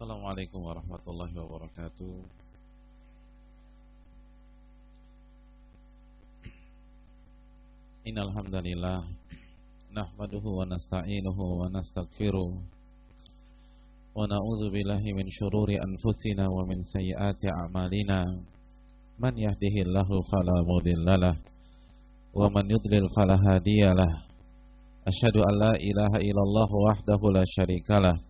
Assalamualaikum warahmatullahi wabarakatuh. Innal hamdalillah nahmaduhu wa nasta'inuhu wa nastaghfiruh wa na'udzu billahi min shururi anfusina wa min sayyiati a'malina. Man yahdihillahu fala mudhillalah wa man yudlil fala hadiyalah asyhadu an la ilaha illallah wahdahu la syarikalah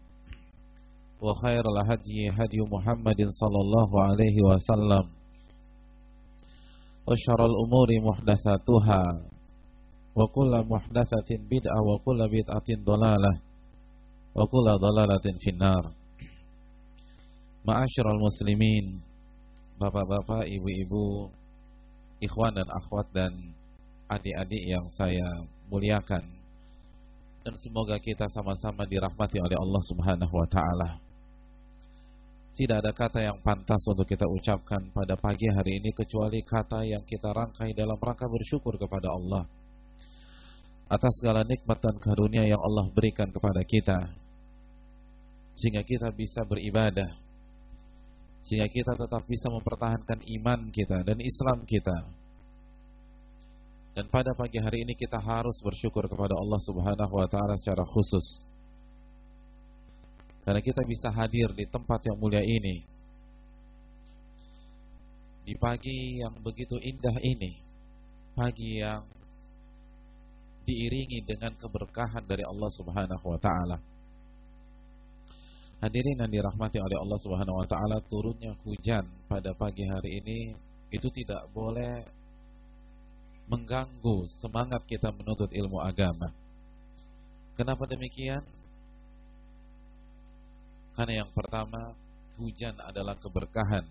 وخير الهدي هدي محمد صلى الله عليه وسلم وشر الأمور محدثاتها wa kullu muhdatsatin bid'ah wa kullu bid'atin dhalalah wa kullu dhalalatin finnar Ma'asyiral muslimin Bapak-bapak, ibu-ibu Ikhwan dan akhwat dan adik-adik yang saya muliakan Dan semoga kita sama-sama dirahmati oleh Allah subhanahu wa ta'ala Tidak ada kata yang pantas untuk kita ucapkan pada pagi hari ini Kecuali kata yang kita rangkai dalam rangka bersyukur kepada Allah atas segala nikmat dan karunia yang Allah berikan kepada kita. Sehingga kita bisa beribadah. Sehingga kita tetap bisa mempertahankan iman kita dan Islam kita. Dan pada pagi hari ini kita harus bersyukur kepada Allah Subhanahu wa taala secara khusus karena kita bisa hadir di tempat yang mulia ini di pagi yang begitu indah ini pagi yang diiringi dengan keberkahan dari Allah Subhanahu wa taala. Hadirin yang dirahmati oleh Allah Subhanahu wa taala, turunnya hujan pada pagi hari ini itu tidak boleh mengganggu semangat kita menuntut ilmu agama. Kenapa demikian? Karena yang pertama, hujan adalah keberkahan.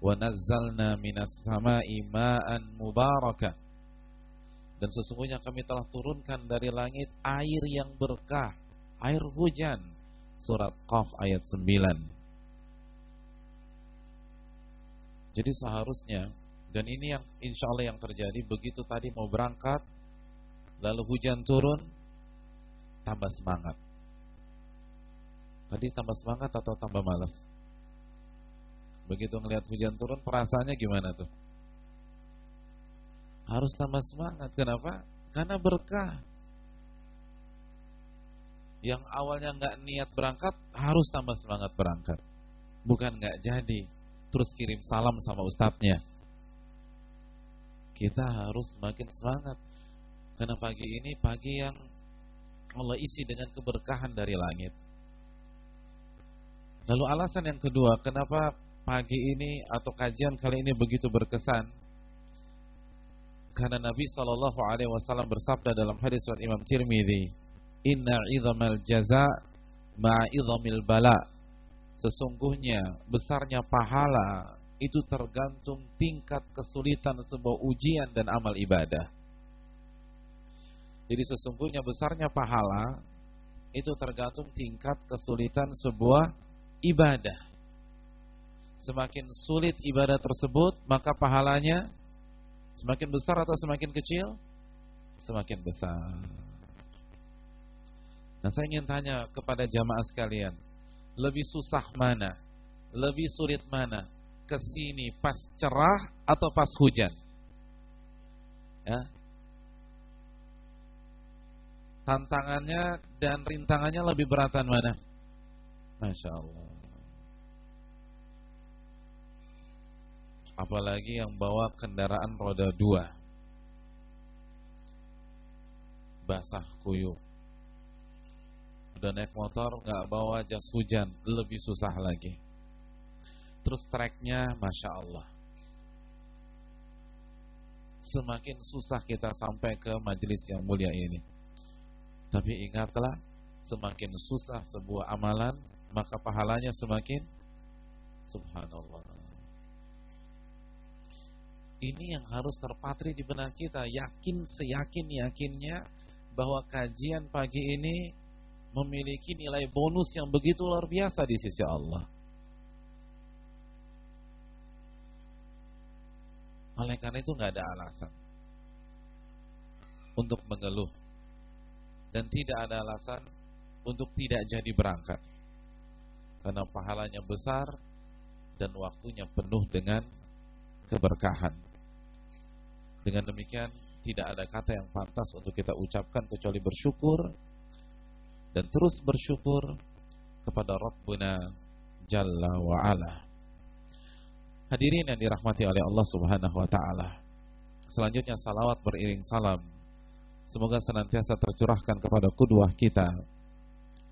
Wa nazzalna minas sama'i ma'an mubarakah dan sesungguhnya kami telah turunkan dari langit air yang berkah, air hujan. Surat Qaf ayat 9. Jadi seharusnya dan ini yang insya Allah yang terjadi begitu tadi mau berangkat lalu hujan turun tambah semangat. Tadi tambah semangat atau tambah malas? Begitu ngelihat hujan turun perasaannya gimana tuh? harus tambah semangat. Kenapa? Karena berkah. Yang awalnya nggak niat berangkat harus tambah semangat berangkat. Bukan nggak jadi, terus kirim salam sama ustadznya. Kita harus semakin semangat. Karena pagi ini pagi yang Allah isi dengan keberkahan dari langit. Lalu alasan yang kedua, kenapa pagi ini atau kajian kali ini begitu berkesan? Karena Nabi Shallallahu Alaihi Wasallam bersabda dalam hadis surat Imam Tirmidzi, Inna idhamal jaza ma'idhamil bala. Sesungguhnya besarnya pahala itu tergantung tingkat kesulitan sebuah ujian dan amal ibadah. Jadi sesungguhnya besarnya pahala itu tergantung tingkat kesulitan sebuah ibadah. Semakin sulit ibadah tersebut, maka pahalanya Semakin besar atau semakin kecil? Semakin besar. Nah saya ingin tanya kepada jamaah sekalian, lebih susah mana? Lebih sulit mana? Ke sini pas cerah atau pas hujan? Ya. Tantangannya dan rintangannya lebih beratan mana? Masya Allah. Apalagi yang bawa kendaraan roda dua. Basah kuyup. Udah naik motor nggak bawa jas hujan, lebih susah lagi. Terus treknya, masya Allah. Semakin susah kita sampai ke majelis yang mulia ini. Tapi ingatlah, semakin susah sebuah amalan, maka pahalanya semakin subhanallah. Ini yang harus terpatri di benak kita, yakin seyakin-yakinnya bahwa kajian pagi ini memiliki nilai bonus yang begitu luar biasa di sisi Allah. Oleh karena itu nggak ada alasan untuk mengeluh. Dan tidak ada alasan untuk tidak jadi berangkat. Karena pahalanya besar dan waktunya penuh dengan keberkahan. Dengan demikian tidak ada kata yang pantas untuk kita ucapkan kecuali bersyukur dan terus bersyukur kepada Rabbuna Jalla wa Ala. Hadirin yang dirahmati oleh Allah Subhanahu wa taala. Selanjutnya salawat beriring salam. Semoga senantiasa tercurahkan kepada kudwah kita,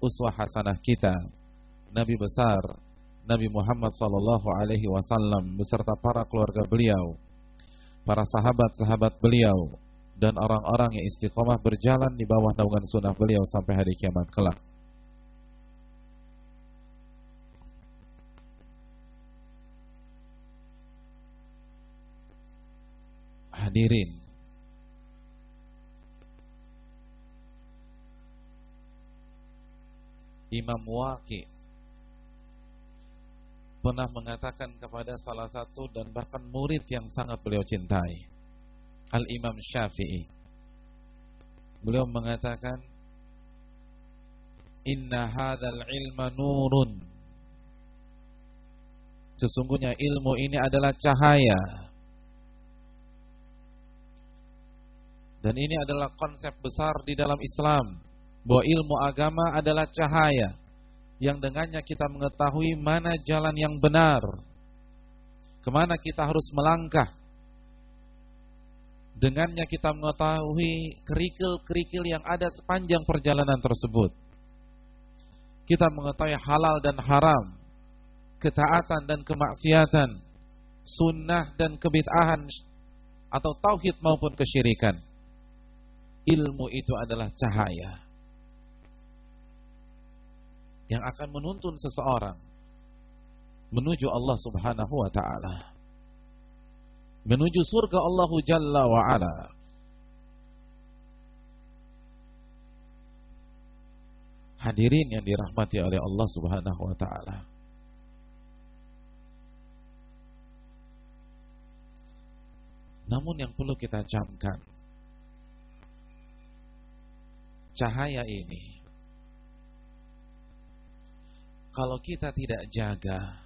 uswah hasanah kita, Nabi besar Nabi Muhammad sallallahu alaihi wasallam beserta para keluarga beliau, para sahabat-sahabat beliau, dan orang-orang yang istiqomah berjalan di bawah naungan sunnah beliau sampai hari kiamat kelak. Hadirin Imam Waqi pernah mengatakan kepada salah satu dan bahkan murid yang sangat beliau cintai Al-Imam Syafi'i. Beliau mengatakan Inna hadal ilma nurun. Sesungguhnya ilmu ini adalah cahaya. Dan ini adalah konsep besar di dalam Islam Bahwa ilmu agama adalah cahaya Yang dengannya kita mengetahui mana jalan yang benar Ke mana kita harus melangkah Dengannya kita mengetahui kerikil-kerikil yang ada sepanjang perjalanan tersebut. Kita mengetahui halal dan haram, ketaatan dan kemaksiatan, sunnah dan kebid'ahan atau tauhid maupun kesyirikan. Ilmu itu adalah cahaya yang akan menuntun seseorang menuju Allah Subhanahu wa taala menuju surga Allahu Jalla wa Ala. Hadirin yang dirahmati oleh Allah Subhanahu wa taala. Namun yang perlu kita camkan cahaya ini kalau kita tidak jaga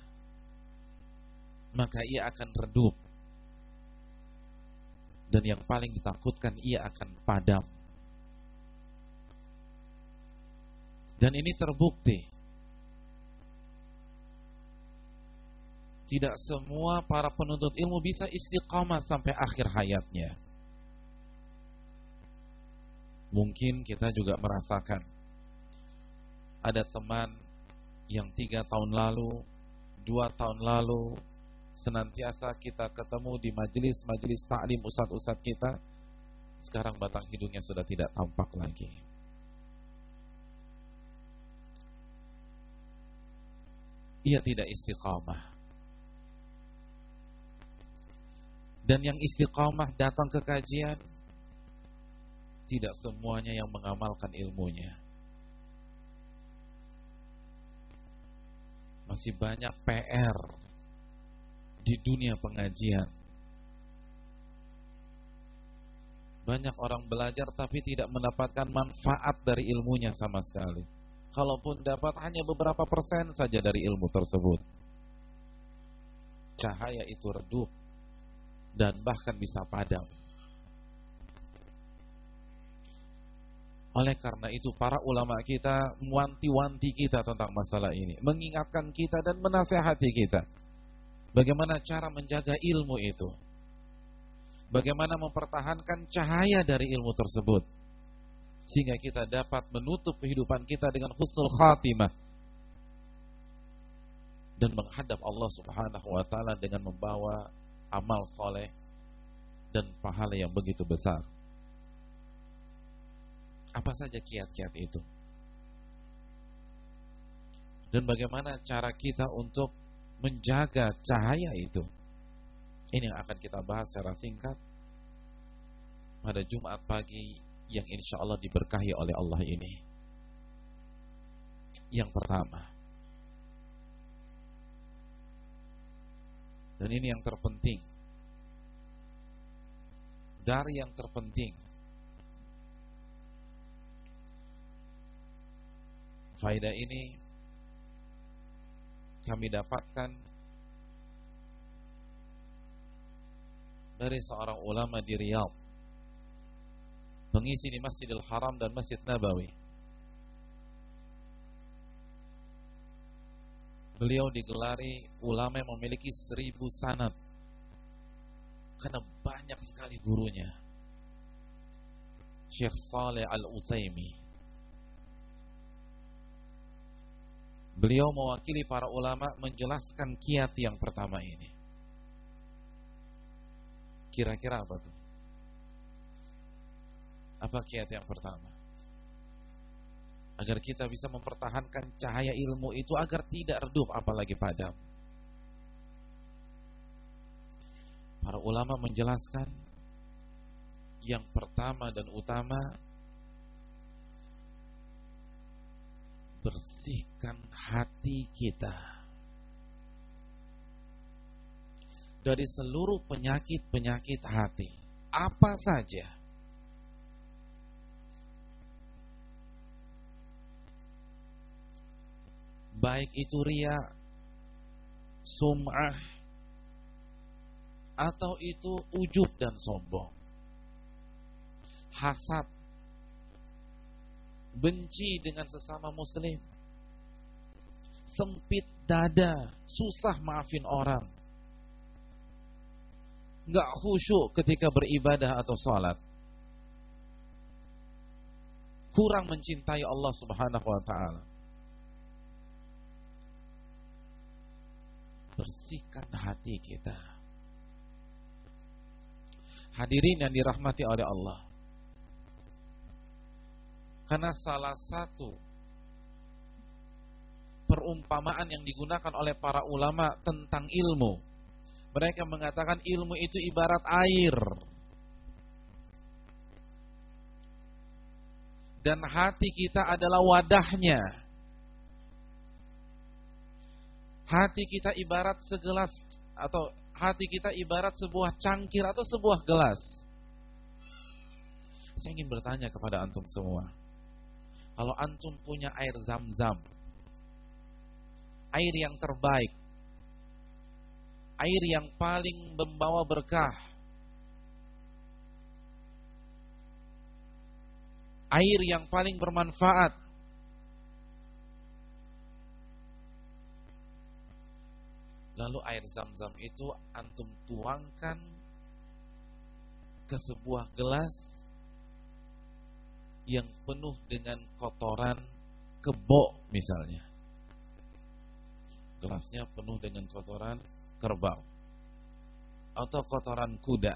maka ia akan redup dan yang paling ditakutkan ia akan padam. Dan ini terbukti. Tidak semua para penuntut ilmu bisa istiqamah sampai akhir hayatnya. Mungkin kita juga merasakan ada teman yang tiga tahun lalu, dua tahun lalu, senantiasa kita ketemu di majelis-majelis taklim ustadz-ustadz kita, sekarang batang hidungnya sudah tidak tampak lagi. Ia tidak istiqamah. Dan yang istiqamah datang ke kajian, tidak semuanya yang mengamalkan ilmunya. Masih banyak PR di dunia pengajian. Banyak orang belajar tapi tidak mendapatkan manfaat dari ilmunya sama sekali. Kalaupun dapat hanya beberapa persen saja dari ilmu tersebut. Cahaya itu redup dan bahkan bisa padam. Oleh karena itu para ulama kita wanti-wanti kita tentang masalah ini, mengingatkan kita dan menasehati kita Bagaimana cara menjaga ilmu itu? Bagaimana mempertahankan cahaya dari ilmu tersebut? Sehingga kita dapat menutup kehidupan kita dengan husnul khatimah dan menghadap Allah Subhanahu wa taala dengan membawa amal soleh dan pahala yang begitu besar. Apa saja kiat-kiat itu? Dan bagaimana cara kita untuk menjaga cahaya itu? Ini yang akan kita bahas secara singkat pada Jumat pagi yang insya Allah diberkahi oleh Allah ini. Yang pertama, dan ini yang terpenting, dari yang terpenting, Faidah ini kami dapatkan dari seorang ulama di Riyadh pengisi di Masjidil Haram dan Masjid Nabawi. Beliau digelari ulama yang memiliki seribu sanad karena banyak sekali gurunya Syekh Saleh Al-Usaimi Beliau mewakili para ulama menjelaskan kiat yang pertama ini. Kira-kira apa tuh? Apa kiat yang pertama? Agar kita bisa mempertahankan cahaya ilmu itu agar tidak redup apalagi padam. Para ulama menjelaskan yang pertama dan utama bersihkan hati kita dari seluruh penyakit-penyakit hati. Apa saja. Baik itu ria, sum'ah, atau itu ujub dan sombong. Hasad, benci dengan sesama muslim, sempit dada, susah maafin orang, nggak khusyuk ketika beribadah atau sholat, kurang mencintai Allah Subhanahu Wa Taala. Bersihkan hati kita. Hadirin yang dirahmati oleh Allah. Karena salah satu perumpamaan yang digunakan oleh para ulama tentang ilmu. Mereka mengatakan ilmu itu ibarat air. Dan hati kita adalah wadahnya. Hati kita ibarat segelas atau hati kita ibarat sebuah cangkir atau sebuah gelas. Saya ingin bertanya kepada antum semua. Kalau antum punya air zam-zam, air yang terbaik, air yang paling membawa berkah, air yang paling bermanfaat, lalu air zam-zam itu antum tuangkan ke sebuah gelas yang penuh dengan kotoran kebo misalnya. Gelasnya penuh dengan kotoran kerbau atau kotoran kuda.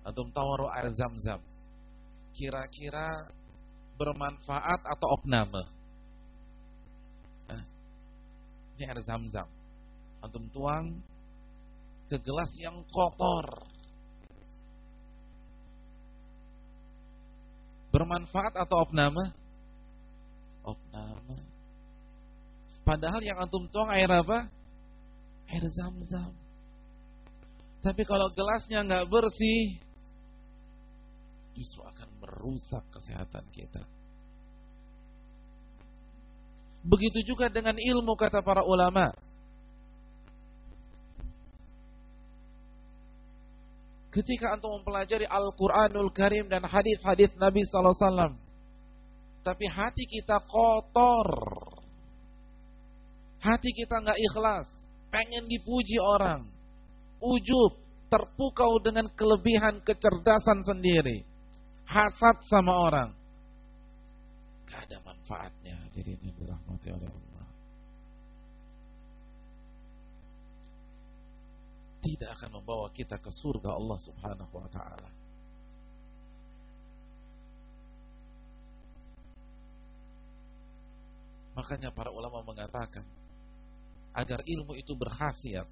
atau tawaru air zam-zam. Kira-kira bermanfaat atau opname? Ini air zam-zam. Antum tuang ke gelas yang kotor Bermanfaat atau opname? Opname. Padahal yang antum tuang air apa? Air zam-zam. Tapi kalau gelasnya nggak bersih, justru akan merusak kesehatan kita. Begitu juga dengan ilmu kata para ulama. Ketika antum mempelajari Al-Quranul Karim dan hadis-hadis Nabi Sallallahu Alaihi Wasallam, tapi hati kita kotor, hati kita nggak ikhlas, pengen dipuji orang, ujub, terpukau dengan kelebihan kecerdasan sendiri, hasad sama orang. Gak ada manfaatnya. Diri ini dirahmati oleh Tidak akan membawa kita ke surga Allah Subhanahu wa taala. Makanya para ulama mengatakan agar ilmu itu berkhasiat,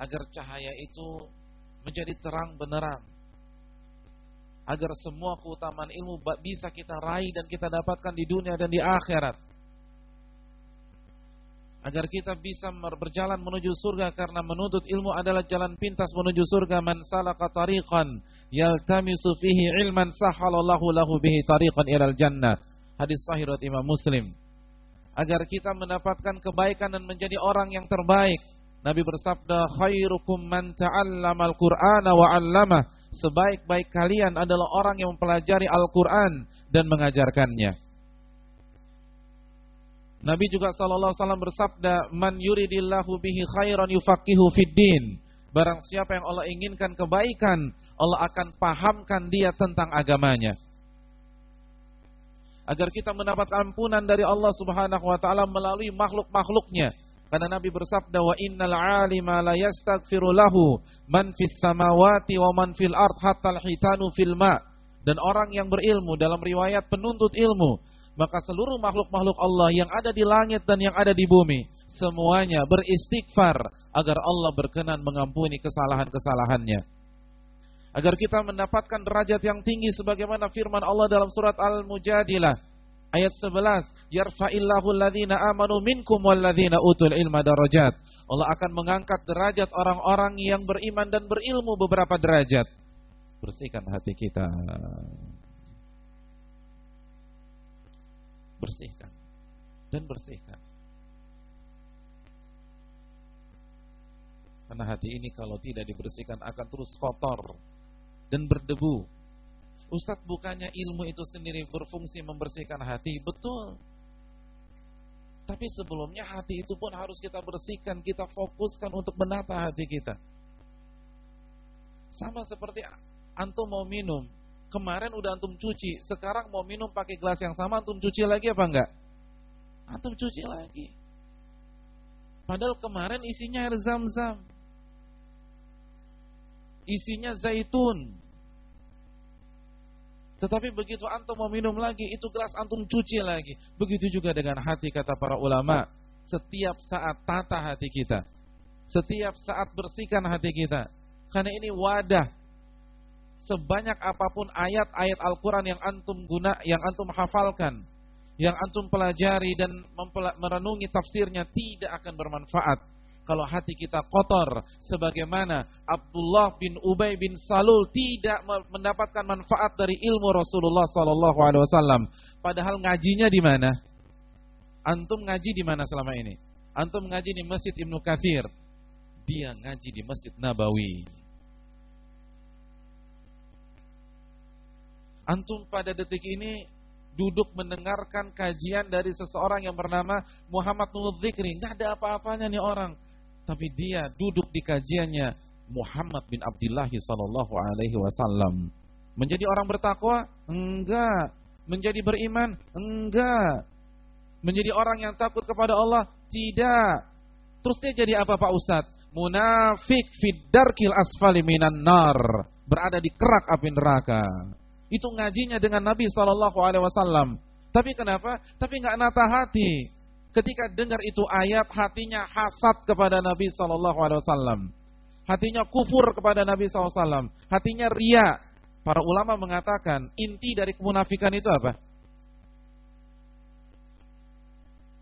agar cahaya itu menjadi terang benerang, agar semua keutamaan ilmu bisa kita raih dan kita dapatkan di dunia dan di akhirat. Agar kita bisa berjalan menuju surga karena menuntut ilmu adalah jalan pintas menuju surga man salaka tariqan yaltamisu fihi ilman sahalallahu lahu bihi tariqan ilal jannah Hadis sahih riwayat Imam Muslim. Agar kita mendapatkan kebaikan dan menjadi orang yang terbaik. Nabi bersabda, "Khairukum man ta'allamal Qur'ana wa 'allamah." Sebaik-baik kalian adalah orang yang mempelajari Al-Qur'an dan mengajarkannya. Nabi juga sallallahu alaihi wasallam bersabda, "Man yuridillahu bihi khairan yufaqihu fid din." Barang siapa yang Allah inginkan kebaikan, Allah akan pahamkan dia tentang agamanya agar kita mendapat ampunan dari Allah Subhanahu wa taala melalui makhluk-makhluknya. Karena Nabi bersabda wa innal alima la yastaghfiru lahu man fis samawati wa man fil ard hatta hitanu fil ma. Dan orang yang berilmu dalam riwayat penuntut ilmu, maka seluruh makhluk-makhluk Allah yang ada di langit dan yang ada di bumi semuanya beristighfar agar Allah berkenan mengampuni kesalahan-kesalahannya. Agar kita mendapatkan derajat yang tinggi sebagaimana firman Allah dalam surat Al-Mujadilah ayat 11 yarfa'illahu alladhina amanu minkum walladhina utul ilma darajat. Allah akan mengangkat derajat orang-orang yang beriman dan berilmu beberapa derajat. Bersihkan hati kita bersihkan dan bersihkan karena hati ini kalau tidak dibersihkan akan terus kotor dan berdebu. Ustadz bukannya ilmu itu sendiri berfungsi membersihkan hati, betul. Tapi sebelumnya hati itu pun harus kita bersihkan, kita fokuskan untuk menata hati kita. Sama seperti antum mau minum, kemarin udah antum cuci, sekarang mau minum pakai gelas yang sama antum cuci lagi apa enggak? Antum cuci lagi. Padahal kemarin isinya air zam-zam isinya zaitun. Tetapi begitu antum mau minum lagi, itu gelas antum cuci lagi. Begitu juga dengan hati kata para ulama. Setiap saat tata hati kita. Setiap saat bersihkan hati kita. Karena ini wadah. Sebanyak apa pun ayat-ayat Al-Quran yang antum guna, yang antum hafalkan. Yang antum pelajari dan merenungi tafsirnya tidak akan bermanfaat. Kalau hati kita kotor sebagaimana Abdullah bin Ubay bin Salul tidak mendapatkan manfaat dari ilmu Rasulullah sallallahu alaihi wasallam. Padahal ngajinya di mana? Antum ngaji di mana selama ini? Antum ngaji di Masjid Ibnu Katsir. Dia ngaji di Masjid Nabawi antum pada detik ini duduk mendengarkan kajian dari seseorang yang bernama Muhammad Nur Dzikri nggak ada apa-apanya nih orang tapi dia duduk di kajiannya Muhammad bin Abdullah sallallahu alaihi wasallam. Menjadi orang bertakwa? Enggak. Menjadi beriman? Enggak. Menjadi orang yang takut kepada Allah? Tidak. Terus dia jadi apa Pak Ustadz? Munafik fiddarkil asfali minan nar. Berada di kerak api neraka. Itu ngajinya dengan Nabi Sallallahu Alaihi Wasallam. Tapi kenapa? Tapi nggak nata hati ketika dengar itu ayat hatinya hasad kepada Nabi sallallahu alaihi wasallam. Hatinya kufur kepada Nabi SAW. Hatinya ria. Para ulama mengatakan inti dari kemunafikan itu apa?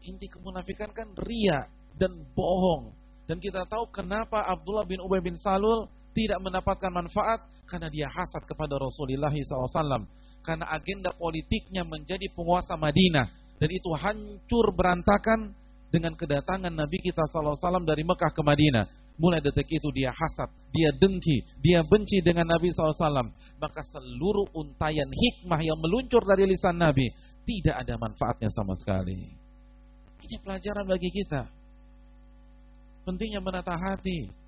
Inti kemunafikan kan ria dan bohong. Dan kita tahu kenapa Abdullah bin Ubay bin Salul tidak mendapatkan manfaat karena dia hasad kepada Rasulullah SAW. Karena agenda politiknya menjadi penguasa Madinah dan itu hancur berantakan dengan kedatangan Nabi kita SAW dari Mekah ke Madinah. Mulai detik itu dia hasad, dia dengki, dia benci dengan Nabi SAW. Maka seluruh untayan hikmah yang meluncur dari lisan Nabi tidak ada manfaatnya sama sekali. Ini pelajaran bagi kita. Pentingnya menata hati.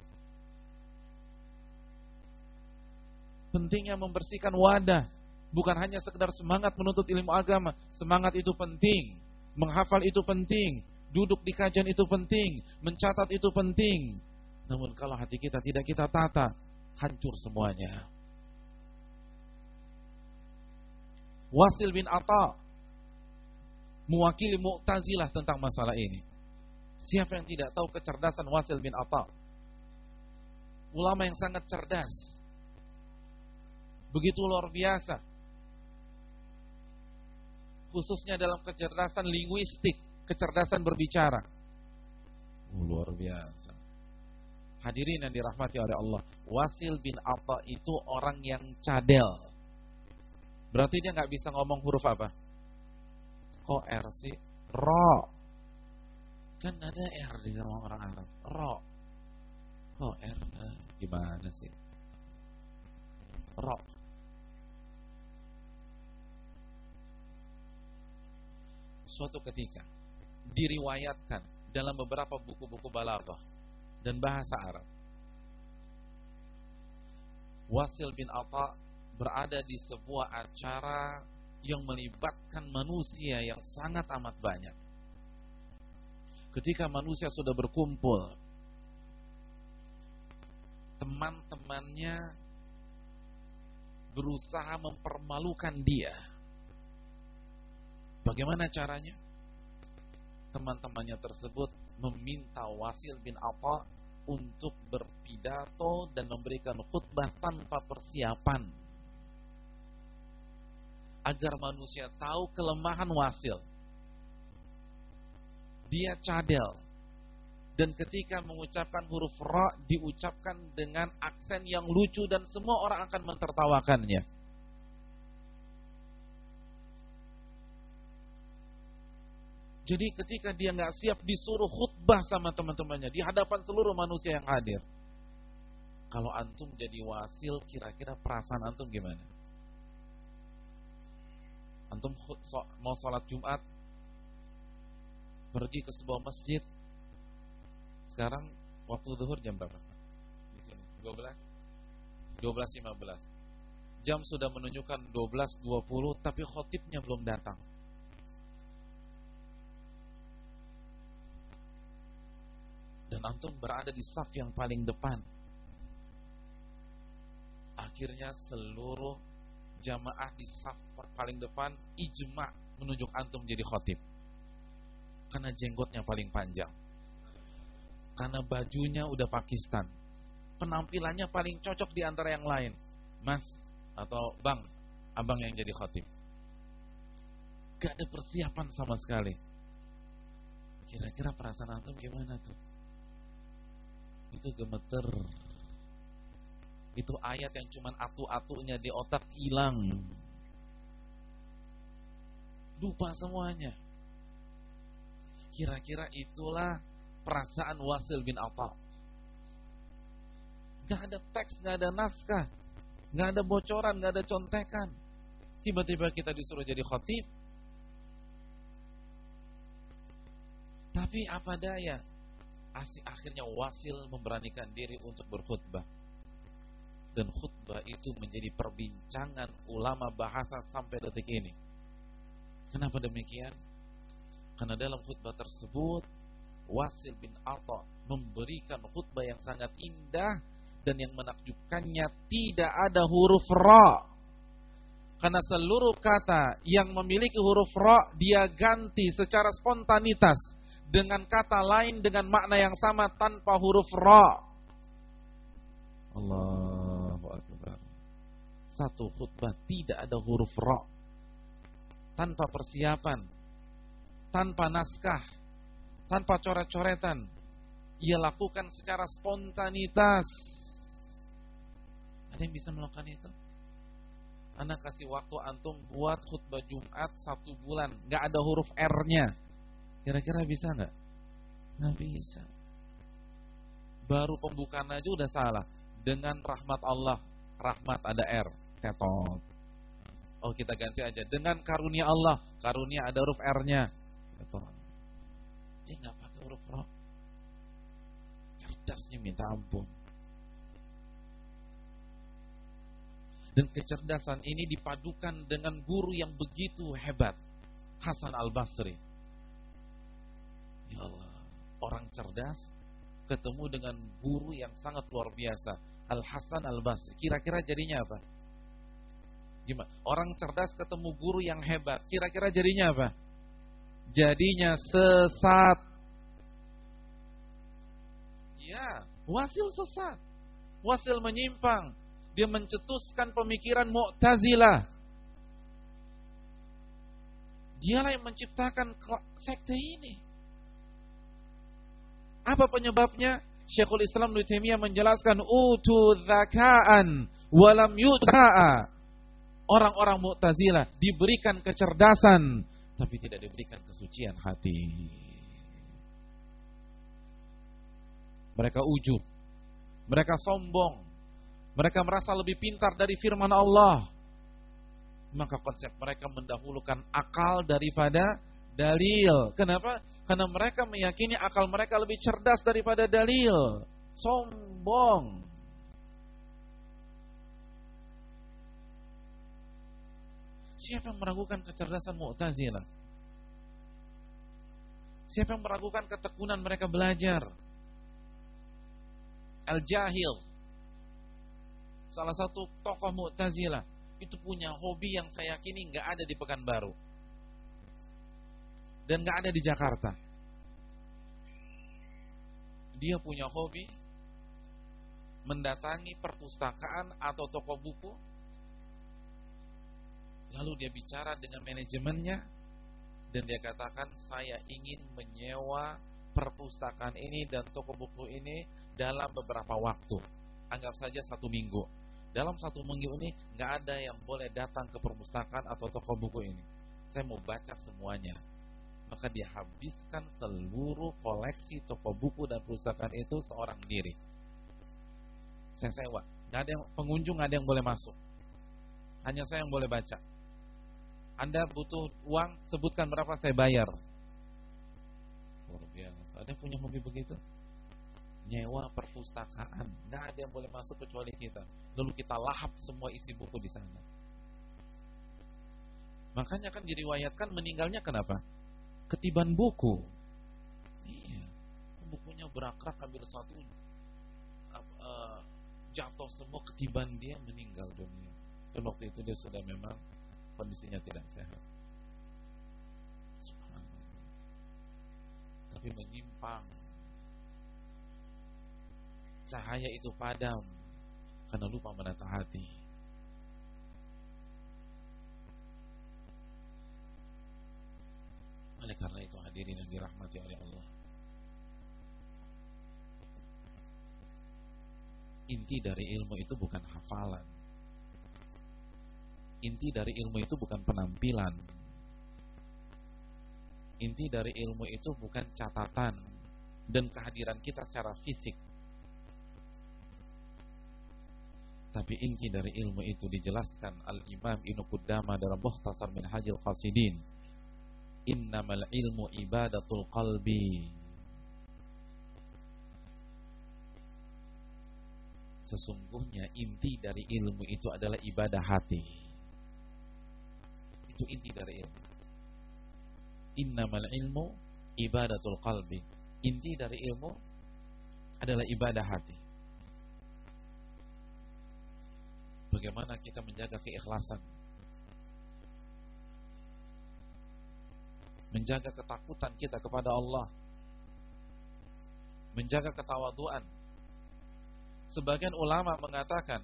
Pentingnya membersihkan wadah. Bukan hanya sekedar semangat menuntut ilmu agama. Semangat itu penting. Menghafal itu penting. Duduk di kajian itu penting. Mencatat itu penting. Namun kalau hati kita tidak kita tata, hancur semuanya. Wasil bin Atta mewakili Mu'tazilah tentang masalah ini. Siapa yang tidak tahu kecerdasan Wasil bin Atta? Ulama yang sangat cerdas. Begitu luar biasa. Khususnya dalam kecerdasan linguistik, kecerdasan berbicara. Oh, luar biasa. Hadirin yang dirahmati oleh Allah. Wasil bin Atta itu orang yang cadel. Berarti dia nggak bisa ngomong huruf apa? Kok R sih? Ro. Kan ada R di sama orang Arab. Ro. Kok R? Gimana sih? Ro. Suatu ketika diriwayatkan dalam beberapa buku-buku balaghah dan bahasa Arab. Wasil bin Atta berada di sebuah acara yang melibatkan manusia yang sangat amat banyak. Ketika manusia sudah berkumpul, teman-temannya berusaha mempermalukan dia. Bagaimana caranya? Teman-temannya tersebut meminta Wasil bin Atta untuk berpidato dan memberikan khutbah tanpa persiapan agar manusia tahu kelemahan Wasil. Dia cadel dan ketika mengucapkan huruf ra diucapkan dengan aksen yang lucu dan semua orang akan mentertawakannya. Jadi ketika dia nggak siap disuruh khutbah sama teman-temannya di hadapan seluruh manusia yang hadir. Kalau antum jadi wasil, kira-kira perasaan antum gimana? Antum mau sholat Jumat, pergi ke sebuah masjid. Sekarang waktu zuhur jam berapa? Di sini 12 12.15 Jam sudah menunjukkan 12.20 tapi khotibnya belum datang dan antum berada di saf yang paling depan. Akhirnya seluruh jamaah di saf paling depan ijma menunjuk antum jadi khotib. Karena jenggotnya paling panjang. Karena bajunya udah Pakistan. Penampilannya paling cocok di antara yang lain. Mas atau Bang, abang yang jadi khotib. Gak ada persiapan sama sekali. Kira-kira perasaan antum gimana tuh? Itu gemeter. Itu ayat yang cuman atu-atunya di otak hilang. Lupa semuanya. Kira-kira itulah perasaan Wasil bin Atta. Gak ada teks, gak ada naskah. Gak ada bocoran, gak ada contekan. Tiba-tiba kita disuruh jadi khotib. Tapi apa daya, akhirnya Wasil memberanikan diri untuk berkhutbah. Dan khutbah itu menjadi perbincangan ulama bahasa sampai detik ini. Kenapa demikian? Karena dalam khutbah tersebut Wasil bin Atta memberikan khutbah yang sangat indah dan yang menakjubkannya tidak ada huruf ra. Karena seluruh kata yang memiliki huruf ra dia ganti secara spontanitas dengan kata lain dengan makna yang sama tanpa huruf ra. Allahu akbar. Satu khutbah tidak ada huruf ra. Tanpa persiapan, tanpa naskah, tanpa coret-coretan. Ia lakukan secara spontanitas. Ada yang bisa melakukan itu? Anak kasih waktu antum buat khutbah Jumat satu bulan, nggak ada huruf R-nya Kira-kira bisa nggak? Nggak bisa. Baru pembukaan aja udah salah. Dengan rahmat Allah, rahmat ada R, tetot. Oh kita ganti aja. Dengan karunia Allah, karunia ada huruf R-nya. Tetot. Dia nggak pakai huruf roh. Cerdasnya minta ampun. Dan kecerdasan ini dipadukan dengan guru yang begitu hebat. Hasan al-Basri. Ya Allah, orang cerdas ketemu dengan guru yang sangat luar biasa. Al-Hasan al-Basri. Kira-kira jadinya apa? Gimana? Orang cerdas ketemu guru yang hebat. Kira-kira jadinya apa? Jadinya sesat. Ya, wasil sesat. Wasil menyimpang dia mencetuskan pemikiran Mu'tazilah. Dialah yang menciptakan sekte ini. Apa penyebabnya? Syekhul Islam Ibnu Taimiyah menjelaskan utu zaka'an walam yuta'a. Orang-orang Mu'tazilah diberikan kecerdasan tapi tidak diberikan kesucian hati. Mereka ujub, mereka sombong, mereka merasa lebih pintar dari firman Allah. Maka konsep mereka mendahulukan akal daripada dalil. Kenapa? Karena mereka meyakini akal mereka lebih cerdas daripada dalil. Sombong. Siapa yang meragukan kecerdasan Mu'tazilah? Siapa yang meragukan ketekunan mereka belajar? Al-Jahil salah satu tokoh Mu'tazilah itu punya hobi yang saya yakini nggak ada di Pekanbaru dan nggak ada di Jakarta. Dia punya hobi mendatangi perpustakaan atau toko buku, lalu dia bicara dengan manajemennya dan dia katakan saya ingin menyewa perpustakaan ini dan toko buku ini dalam beberapa waktu, anggap saja satu minggu dalam satu minggu ini nggak ada yang boleh datang ke perpustakaan atau toko buku ini. Saya mau baca semuanya. Maka dia habiskan seluruh koleksi toko buku dan perpustakaan itu seorang diri. Saya sewa. Nggak ada yang pengunjung nggak ada yang boleh masuk. Hanya saya yang boleh baca. Anda butuh uang, sebutkan berapa saya bayar. Luar biasa. Ada yang punya hobi begitu? nyewa perpustakaan. Nggak ada yang boleh masuk kecuali kita. Lalu kita lahap semua isi buku di sana. Makanya kan diriwayatkan meninggalnya kenapa? Ketiban buku. Iya. Bukunya berakrak ambil satu uh, jatuh semua ketiban dia meninggal dunia. Dan waktu itu dia sudah memang kondisinya tidak sehat. Tapi menyimpang cahaya itu padam karena lupa menata hati. Oleh karena itu hadirin yang dirahmati oleh Allah. Inti dari ilmu itu bukan hafalan. Inti dari ilmu itu bukan penampilan. Inti dari ilmu itu bukan catatan dan kehadiran kita secara fisik Tapi inti dari ilmu itu dijelaskan Al-Imam Ibnu Qudama dalam Mukhtasar Minhajul Qasidin. Innamal ilmu ibadatul qalbi. Sesungguhnya inti dari ilmu itu adalah ibadah hati. Itu inti dari ilmu. Innamal ilmu ibadatul qalbi. Inti dari ilmu adalah ibadah hati. Bagaimana kita menjaga keikhlasan Menjaga ketakutan kita kepada Allah. Menjaga ketawaduan. Sebagian ulama mengatakan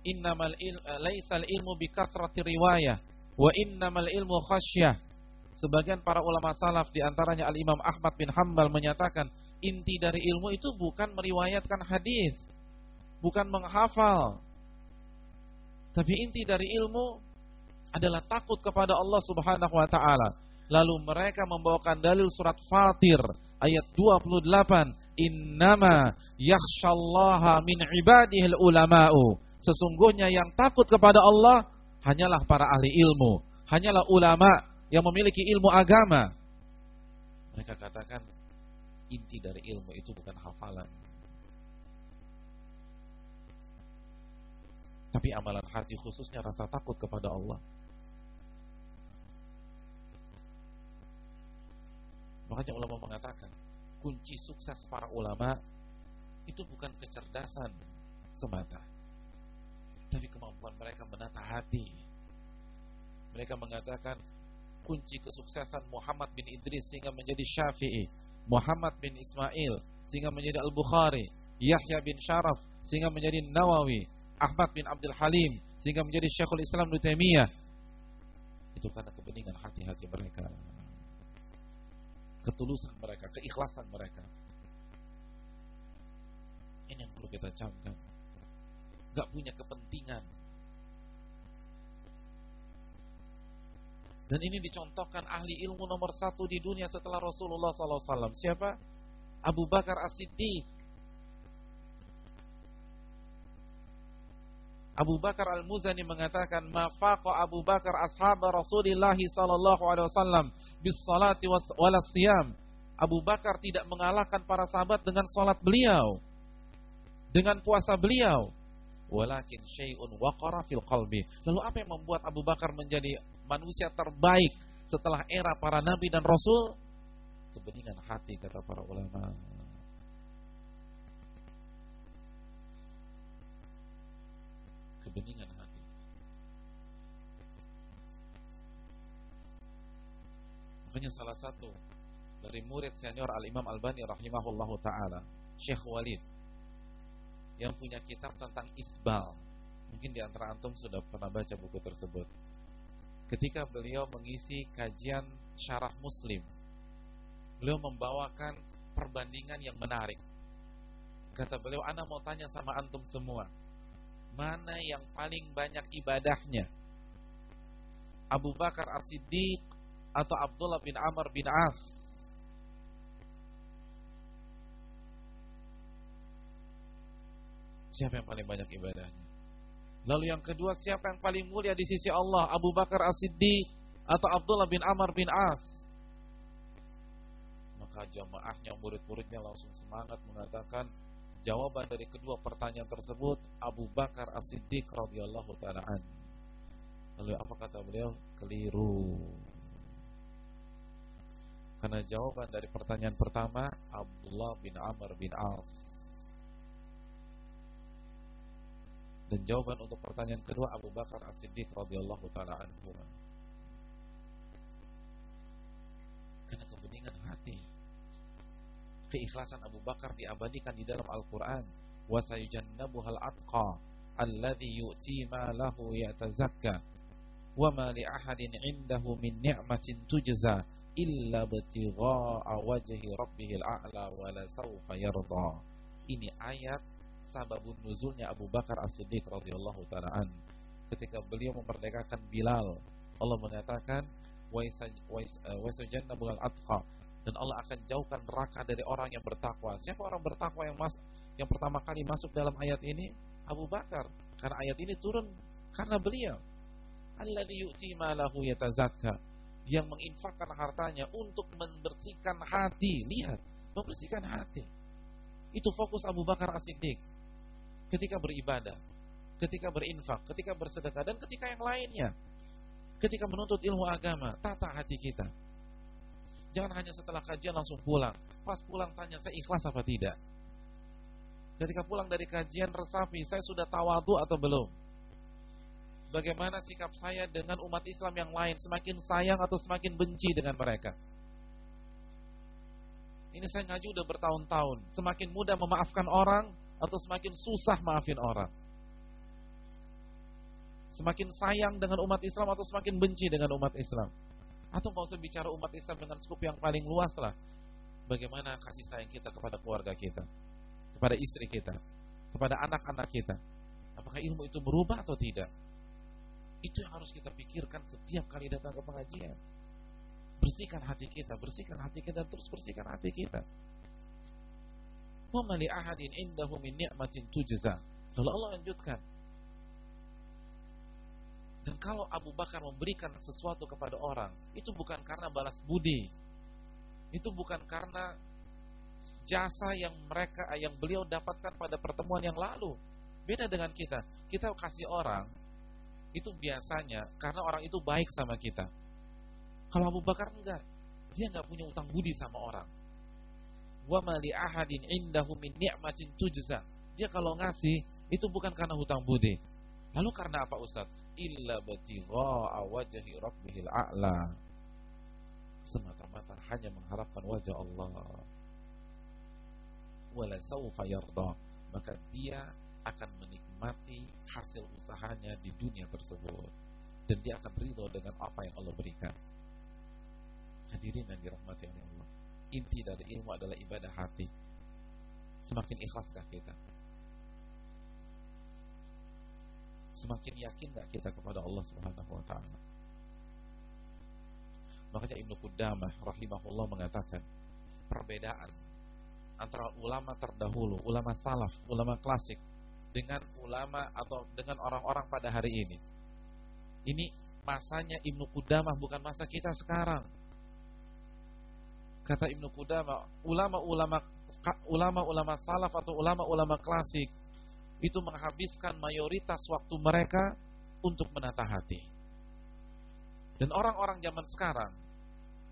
Innamal il, laisal ilmu bikasrati riwayah Wa innamal ilmu khasyah. Sebagian para ulama salaf di antaranya Al-Imam Ahmad bin Hambal menyatakan Inti dari ilmu itu bukan meriwayatkan hadis Bukan menghafal. Tapi inti dari ilmu adalah takut kepada Allah Subhanahu wa taala. Lalu mereka membawakan dalil surat Fatir ayat 28, "Innama yakhshallaha min ibadihi ulama'u." Sesungguhnya yang takut kepada Allah hanyalah para ahli ilmu, hanyalah ulama yang memiliki ilmu agama. Mereka katakan inti dari ilmu itu bukan hafalan. Tapi amalan hati khususnya rasa takut kepada Allah. Makanya ulama mengatakan kunci sukses para ulama itu bukan kecerdasan semata, tapi kemampuan mereka menata hati. Mereka mengatakan kunci kesuksesan Muhammad bin Idris sehingga menjadi Syafi'i, Muhammad bin Ismail sehingga menjadi Al-Bukhari, Yahya bin Sharaf sehingga menjadi Nawawi, Ahmad bin Abdul Halim sehingga menjadi Syekhul Islam Nutemiyah. Itu karena kebeningan hati-hati mereka ketulusan mereka, keikhlasan mereka. Ini yang perlu kita camkan. Gak punya kepentingan. Dan ini dicontohkan ahli ilmu nomor satu di dunia setelah Rasulullah SAW. Siapa? Abu Bakar As-Siddiq. Abu Bakar Al-Muzani mengatakan mafaqa Abu Bakar ashab Rasulullah sallallahu alaihi wasallam bis salati wal siyam. Abu Bakar tidak mengalahkan para sahabat dengan salat beliau, dengan puasa beliau. Walakin syai'un waqara fil qalbi. Lalu apa yang membuat Abu Bakar menjadi manusia terbaik setelah era para nabi dan rasul? Kebeningan hati kata para ulama. Kebeningan hati. Makanya salah satu dari murid senior Al-Imam Al-Bani rahimahullahu taala, Syekh Walid yang punya kitab tentang isbal. Mungkin di antara antum sudah pernah baca buku tersebut. Ketika beliau mengisi kajian syarah Muslim, beliau membawakan perbandingan yang menarik. Kata beliau, "Ana mau tanya sama antum semua mana yang paling banyak ibadahnya? Abu Bakar As-Siddiq atau Abdullah bin Amr bin As? Siapa yang paling banyak ibadahnya? Lalu yang kedua, siapa yang paling mulia di sisi Allah? Abu Bakar As-Siddiq atau Abdullah bin Amr bin As? Maka jamaahnya, murid-muridnya langsung semangat mengatakan, Jawaban dari kedua pertanyaan tersebut Abu Bakar As-Siddiq radhiyallahu taala an. Lalu apa kata beliau? Keliru. Karena jawaban dari pertanyaan pertama Abdullah bin Amr bin As. Dan jawaban untuk pertanyaan kedua Abu Bakar As-Siddiq radhiyallahu taala anhu. Keikhlasan Abu Bakar diabadikan di dalam Al-Quran. Wa sayujannabuhal atqa alladhi yu'ti ma lahu yatazakka wa ma li ahadin indahu min ni'matin tujza illa batigha'a wajhi rabbihil a'la wa la sawfa yarda. Ini ayat sababun nuzulnya Abu Bakar As-Siddiq radhiyallahu taala an. Ketika beliau memerdekakan Bilal Allah mengatakan wa sayujannabuhal atqa dan Allah akan jauhkan neraka dari orang yang bertakwa. Siapa orang bertakwa yang mas yang pertama kali masuk dalam ayat ini? Abu Bakar. Karena ayat ini turun karena beliau. Alladzi yu'ti malahu yatazakka. Yang menginfakkan hartanya untuk membersihkan hati. Lihat, membersihkan hati. Itu fokus Abu Bakar As-Siddiq. Ketika beribadah, ketika berinfak, ketika bersedekah dan ketika yang lainnya. Ketika menuntut ilmu agama, tata hati kita Jangan hanya setelah kajian langsung pulang. Pas pulang tanya saya ikhlas apa tidak. Ketika pulang dari kajian resapi, saya sudah tawadu atau belum? Bagaimana sikap saya dengan umat Islam yang lain? Semakin sayang atau semakin benci dengan mereka? Ini saya ngaji udah bertahun-tahun. Semakin mudah memaafkan orang atau semakin susah maafin orang? Semakin sayang dengan umat Islam atau semakin benci dengan umat Islam? Atau mau usah bicara umat Islam dengan skup yang paling luas lah. Bagaimana kasih sayang kita kepada keluarga kita, kepada istri kita, kepada anak-anak kita. Apakah ilmu itu berubah atau tidak? Itu yang harus kita pikirkan setiap kali datang ke pengajian. Bersihkan hati kita, bersihkan hati kita, terus bersihkan hati kita. Wa mali ahadin indahu min ni'matin tujza. Lalu Allah lanjutkan, dan kalau Abu Bakar memberikan sesuatu kepada orang, itu bukan karena balas budi. Itu bukan karena jasa yang mereka yang beliau dapatkan pada pertemuan yang lalu. Beda dengan kita. Kita kasih orang itu biasanya karena orang itu baik sama kita. Kalau Abu Bakar enggak, dia enggak punya utang budi sama orang. Wa ma li ahadin indahu min ni'matin tujza. Dia kalau ngasih itu bukan karena hutang budi. Lalu karena apa Ustaz? Illa batigha wajhi rabbihil a'la. Semata-mata hanya mengharapkan wajah Allah. Wala saufa yarda. Maka dia akan menikmati hasil usahanya di dunia tersebut dan dia akan ridho dengan apa yang Allah berikan. Hadirin yang dirahmati oleh Allah. Inti dari ilmu adalah ibadah hati. Semakin ikhlaskah kita? Semakin yakin gak kita kepada Allah Subhanahu wa taala? Makanya Ibnu Qudamah rahimahullah mengatakan perbedaan antara ulama terdahulu, ulama salaf, ulama klasik dengan ulama atau dengan orang-orang pada hari ini. Ini masanya Ibnu Qudamah bukan masa kita sekarang. Kata Ibnu Qudamah, ulama-ulama ulama-ulama salaf atau ulama-ulama klasik itu menghabiskan mayoritas waktu mereka untuk menata hati. Dan orang-orang zaman sekarang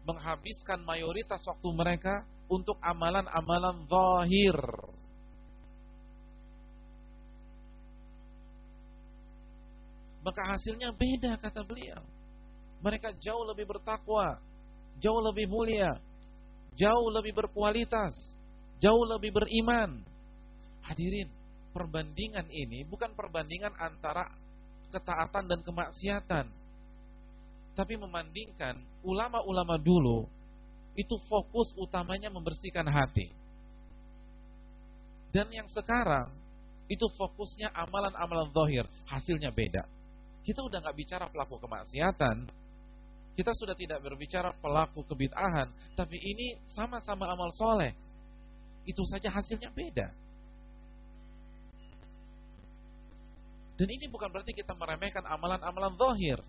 menghabiskan mayoritas waktu mereka untuk amalan-amalan zahir. Maka hasilnya beda kata beliau. Mereka jauh lebih bertakwa, jauh lebih mulia, jauh lebih berkualitas, jauh lebih beriman. Hadirin, perbandingan ini bukan perbandingan antara ketaatan dan kemaksiatan. Tapi membandingkan ulama-ulama dulu itu fokus utamanya membersihkan hati. Dan yang sekarang itu fokusnya amalan-amalan zahir, hasilnya beda. Kita udah nggak bicara pelaku kemaksiatan, kita sudah tidak berbicara pelaku kebid'ahan, tapi ini sama-sama amal soleh. Itu saja hasilnya beda. Dan ini bukan berarti kita meremehkan amalan-amalan zahir.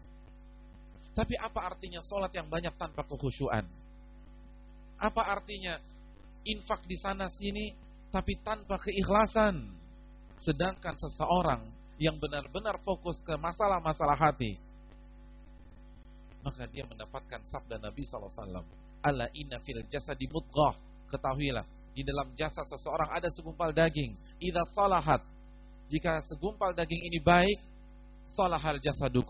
Tapi apa artinya sholat yang banyak tanpa kekhusyuan? Apa artinya infak di sana sini tapi tanpa keikhlasan? Sedangkan seseorang yang benar-benar fokus ke masalah-masalah hati, maka dia mendapatkan sabda Nabi SAW. Ala inna fil jasadi mudghah. Ketahuilah, di dalam jasad seseorang ada segumpal daging. Idza salahat. Jika segumpal daging ini baik, salahal jasadu.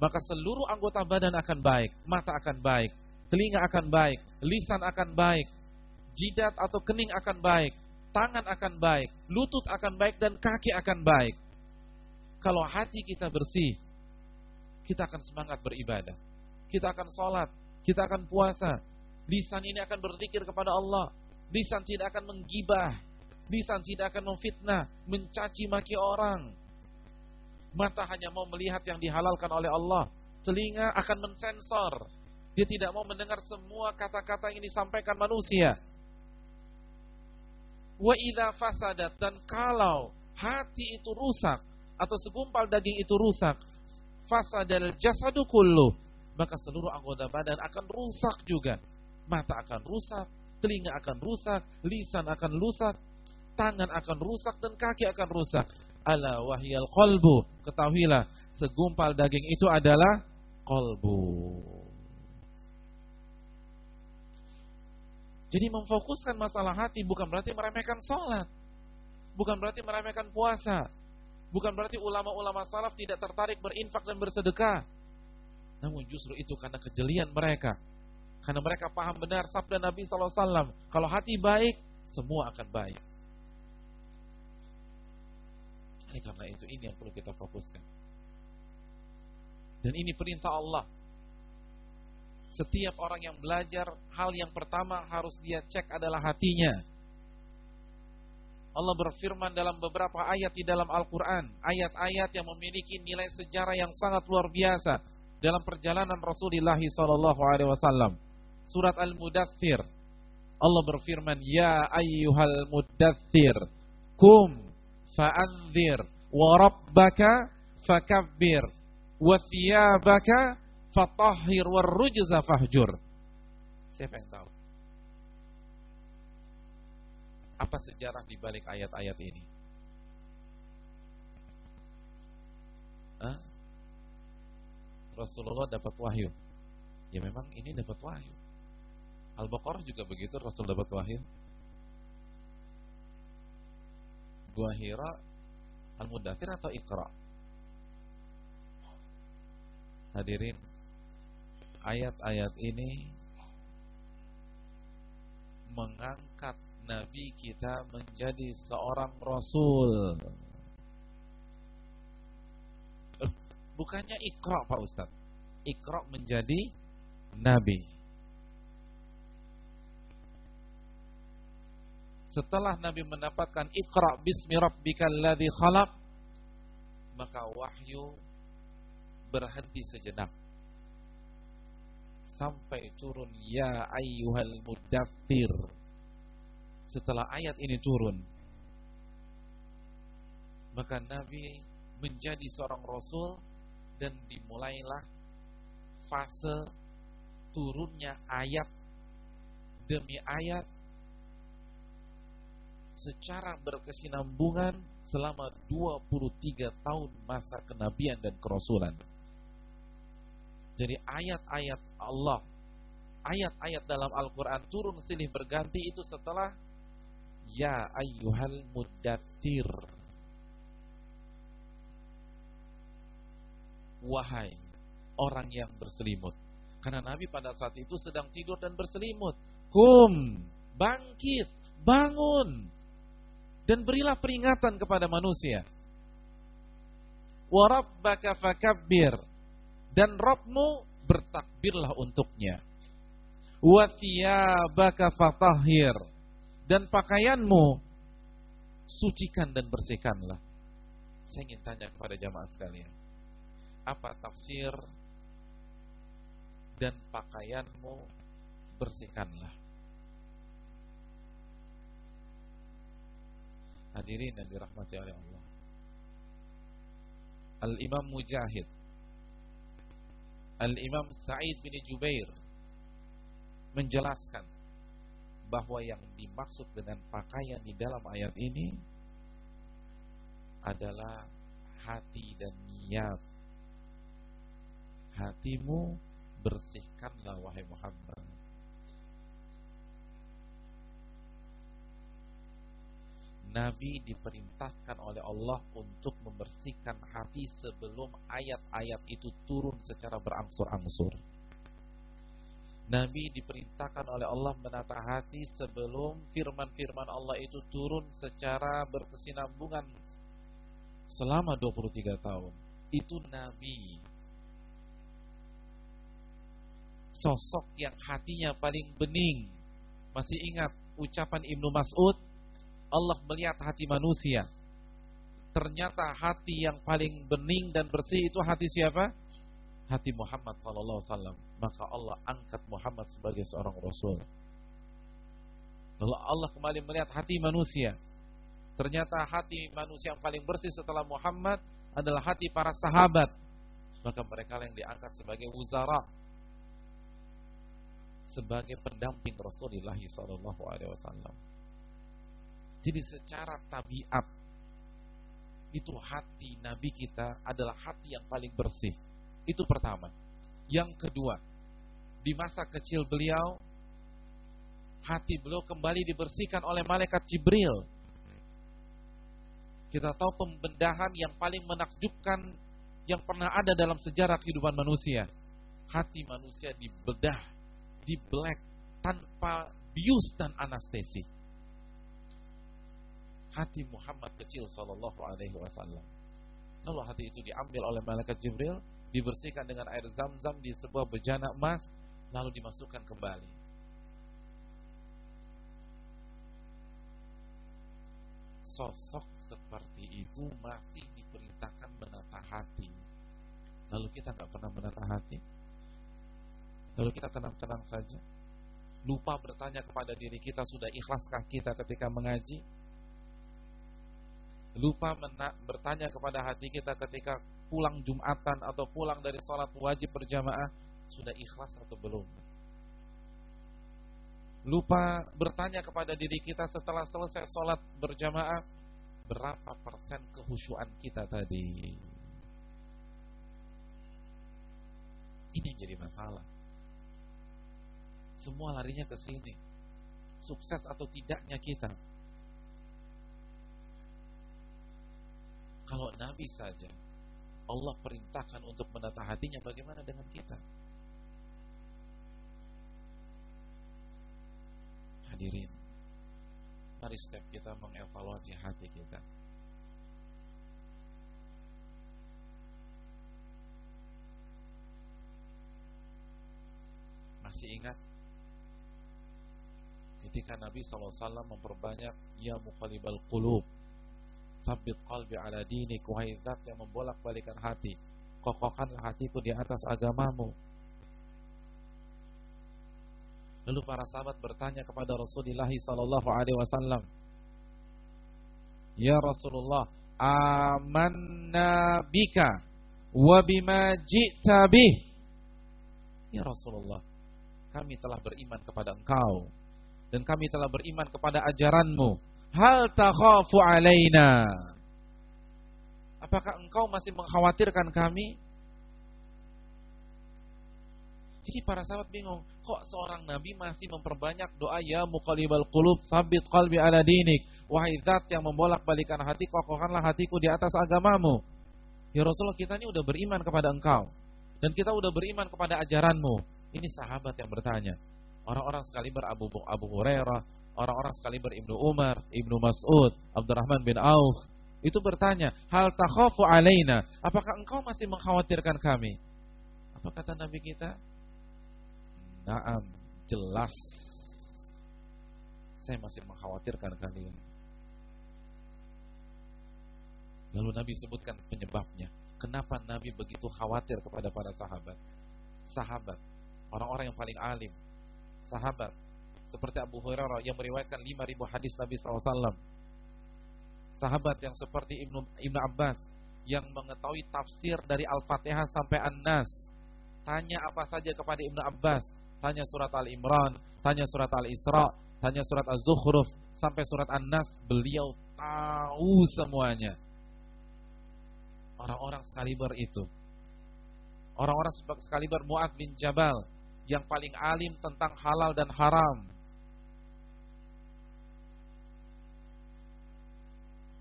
Maka seluruh anggota badan akan baik, mata akan baik, telinga akan baik, lisan akan baik, jidat atau kening akan baik, tangan akan baik, lutut akan baik dan kaki akan baik. Kalau hati kita bersih, kita akan semangat beribadah kita akan sholat, kita akan puasa. Lisan ini akan berzikir kepada Allah. Lisan tidak akan menggibah. Lisan tidak akan memfitnah, mencaci maki orang. Mata hanya mau melihat yang dihalalkan oleh Allah. Telinga akan mensensor. Dia tidak mau mendengar semua kata-kata yang disampaikan manusia. Wa idha fasadat dan kalau hati itu rusak atau segumpal daging itu rusak, fasadal jasadu kullu maka seluruh anggota badan akan rusak juga. Mata akan rusak, telinga akan rusak, lisan akan rusak, tangan akan rusak dan kaki akan rusak. Ala wahyal qalbu. Ketahuilah, segumpal daging itu adalah kolbu. Jadi memfokuskan masalah hati bukan berarti meremehkan sholat. Bukan berarti meremehkan puasa. Bukan berarti ulama-ulama salaf tidak tertarik berinfak dan bersedekah. Namun justru itu karena kejelian mereka. Karena mereka paham benar sabda Nabi SAW. Kalau hati baik, semua akan baik. Ini karena itu, ini yang perlu kita fokuskan. Dan ini perintah Allah. Setiap orang yang belajar, hal yang pertama harus dia cek adalah hatinya. Allah berfirman dalam beberapa ayat di dalam Al-Quran. Ayat-ayat yang memiliki nilai sejarah yang sangat luar biasa dalam perjalanan Rasulullah wasallam. Surat Al-Mudaththir. Allah berfirman, "Ya ayyuhal mudaththir, kum fa'anzir wa rabbaka fakabbir wa thiyabaka fatahhir war rujza fahjur. siapa yang tahu. Apa sejarah di balik ayat-ayat ini? Hah? Rasulullah dapat wahyu. Ya memang ini dapat wahyu. Al-Baqarah juga begitu Rasul dapat wahyu. Gua Hira Al-Mudathir atau Iqra? Hadirin, ayat-ayat ini mengangkat Nabi kita menjadi seorang Rasul. Bukannya Iqra Pak Ustadz. Iqra menjadi Nabi. Setelah Nabi mendapatkan Iqra bismi rabbikal ladzi khalaq, maka wahyu berhenti sejenak. Sampai turun ya ayyuhal mudaththir. Setelah ayat ini turun, maka Nabi menjadi seorang rasul dan dimulailah fase turunnya ayat demi ayat secara berkesinambungan selama 23 tahun masa kenabian dan kerasulan. Jadi ayat-ayat Allah, ayat-ayat dalam Al-Quran turun silih berganti itu setelah Ya ayyuhal muddatir Wahai orang yang berselimut. Karena Nabi pada saat itu sedang tidur dan berselimut. Kum, bangkit, bangun dan berilah peringatan kepada manusia. Warabbaka fakabbir dan Rabbmu bertakbirlah untuknya. Wa thiyabaka fatahhir dan pakaianmu sucikan dan bersihkanlah. Saya ingin tanya kepada jamaah sekalian. Apa tafsir dan pakaianmu bersihkanlah? Hadirin yang dirahmati oleh Allah. Al-Imam Mujahid Al-Imam Sa'id bin Jubair menjelaskan bahwa yang dimaksud dengan pakaian di dalam ayat ini adalah hati dan niat. Hatimu bersihkanlah wahai Muhammad. Nabi diperintahkan oleh Allah untuk membersihkan hati sebelum ayat-ayat itu turun secara berangsur-angsur. Nabi diperintahkan oleh Allah menata hati sebelum firman-firman Allah itu turun secara berkesinambungan selama 23 tahun. Itu Nabi. Sosok yang hatinya paling bening. Masih ingat ucapan Ibnu Mas'ud Allah melihat hati manusia. Ternyata hati yang paling bening dan bersih itu hati siapa? Hati Muhammad sallallahu wasallam. Maka Allah angkat Muhammad sebagai seorang rasul. Lalu Allah kembali melihat hati manusia. Ternyata hati manusia yang paling bersih setelah Muhammad adalah hati para sahabat. Maka mereka yang diangkat sebagai wuzara sebagai pendamping Rasulullah sallallahu alaihi wasallam. Jadi secara tabiat itu hati Nabi kita adalah hati yang paling bersih. Itu pertama. Yang kedua, di masa kecil beliau hati beliau kembali dibersihkan oleh malaikat Jibril. Kita tahu pembedahan yang paling menakjubkan yang pernah ada dalam sejarah kehidupan manusia. Hati manusia dibedah, dibelek tanpa bius dan anestesi hati Muhammad kecil sallallahu alaihi wasallam. Lalu hati itu diambil oleh malaikat Jibril, dibersihkan dengan air zam-zam di sebuah bejana emas, lalu dimasukkan kembali. Sosok seperti itu masih diperintahkan menata hati. Lalu kita nggak pernah menata hati. Lalu kita tenang-tenang saja. Lupa bertanya kepada diri kita sudah ikhlaskah kita ketika mengaji? Lupa bertanya kepada hati kita ketika pulang Jumatan atau pulang dari sholat wajib berjamaah sudah ikhlas atau belum lupa bertanya kepada diri kita setelah selesai sholat berjamaah berapa persen kehusuan kita tadi Ini yang jadi masalah. Semua larinya ke sini. Sukses atau tidaknya kita. Kalau Nabi saja Allah perintahkan untuk menata hatinya, bagaimana dengan kita? Hadirin, mari setiap kita mengevaluasi hati kita. Masih ingat ketika Nabi SAW memperbanyak Ya Muqalibal Qulub Sabit qalbi ala dinik Wahai zat yang membolak balikan hati Kokohkanlah hatiku di atas agamamu Lalu para sahabat bertanya kepada Rasulullah sallallahu alaihi wasallam, "Ya Rasulullah, amanna bika wa bima ji'ta bih." Ya Rasulullah, kami telah beriman kepada Engkau dan kami telah beriman kepada ajaranmu. Hal takhafu alaina? Apakah engkau masih mengkhawatirkan kami? Jadi para sahabat bingung, kok seorang nabi masih memperbanyak doa ya muqallibal qulub sabit qalbi ala dinik. Wahai zat yang membolak-balikan hati, kokohkanlah hatiku di atas agamamu. Ya Rasulullah, kita ini udah beriman kepada engkau dan kita udah beriman kepada ajaranmu. Ini sahabat yang bertanya. Orang-orang sekali berabu Abu Hurairah, orang-orang sekali Ibnu Umar, Ibnu Mas'ud, Abdurrahman bin Auf, itu bertanya, "Hal takhafu alaina?" Apakah engkau masih mengkhawatirkan kami? Apa kata Nabi kita? Naam, jelas. Saya masih mengkhawatirkan kalian. Lalu Nabi sebutkan penyebabnya. Kenapa Nabi begitu khawatir kepada para sahabat? Sahabat, orang-orang yang paling alim, sahabat seperti Abu Hurairah yang meriwayatkan 5000 hadis Nabi SAW. Sahabat yang seperti Ibnu Ibnu Abbas yang mengetahui tafsir dari Al-Fatihah sampai An-Nas. Tanya apa saja kepada Ibnu Abbas, tanya surat Al-Imran, tanya surat Al-Isra, tanya surat Az-Zukhruf sampai surat An-Nas, beliau tahu semuanya. Orang-orang sekaliber itu. Orang-orang sekaliber Mu'ad bin Jabal yang paling alim tentang halal dan haram.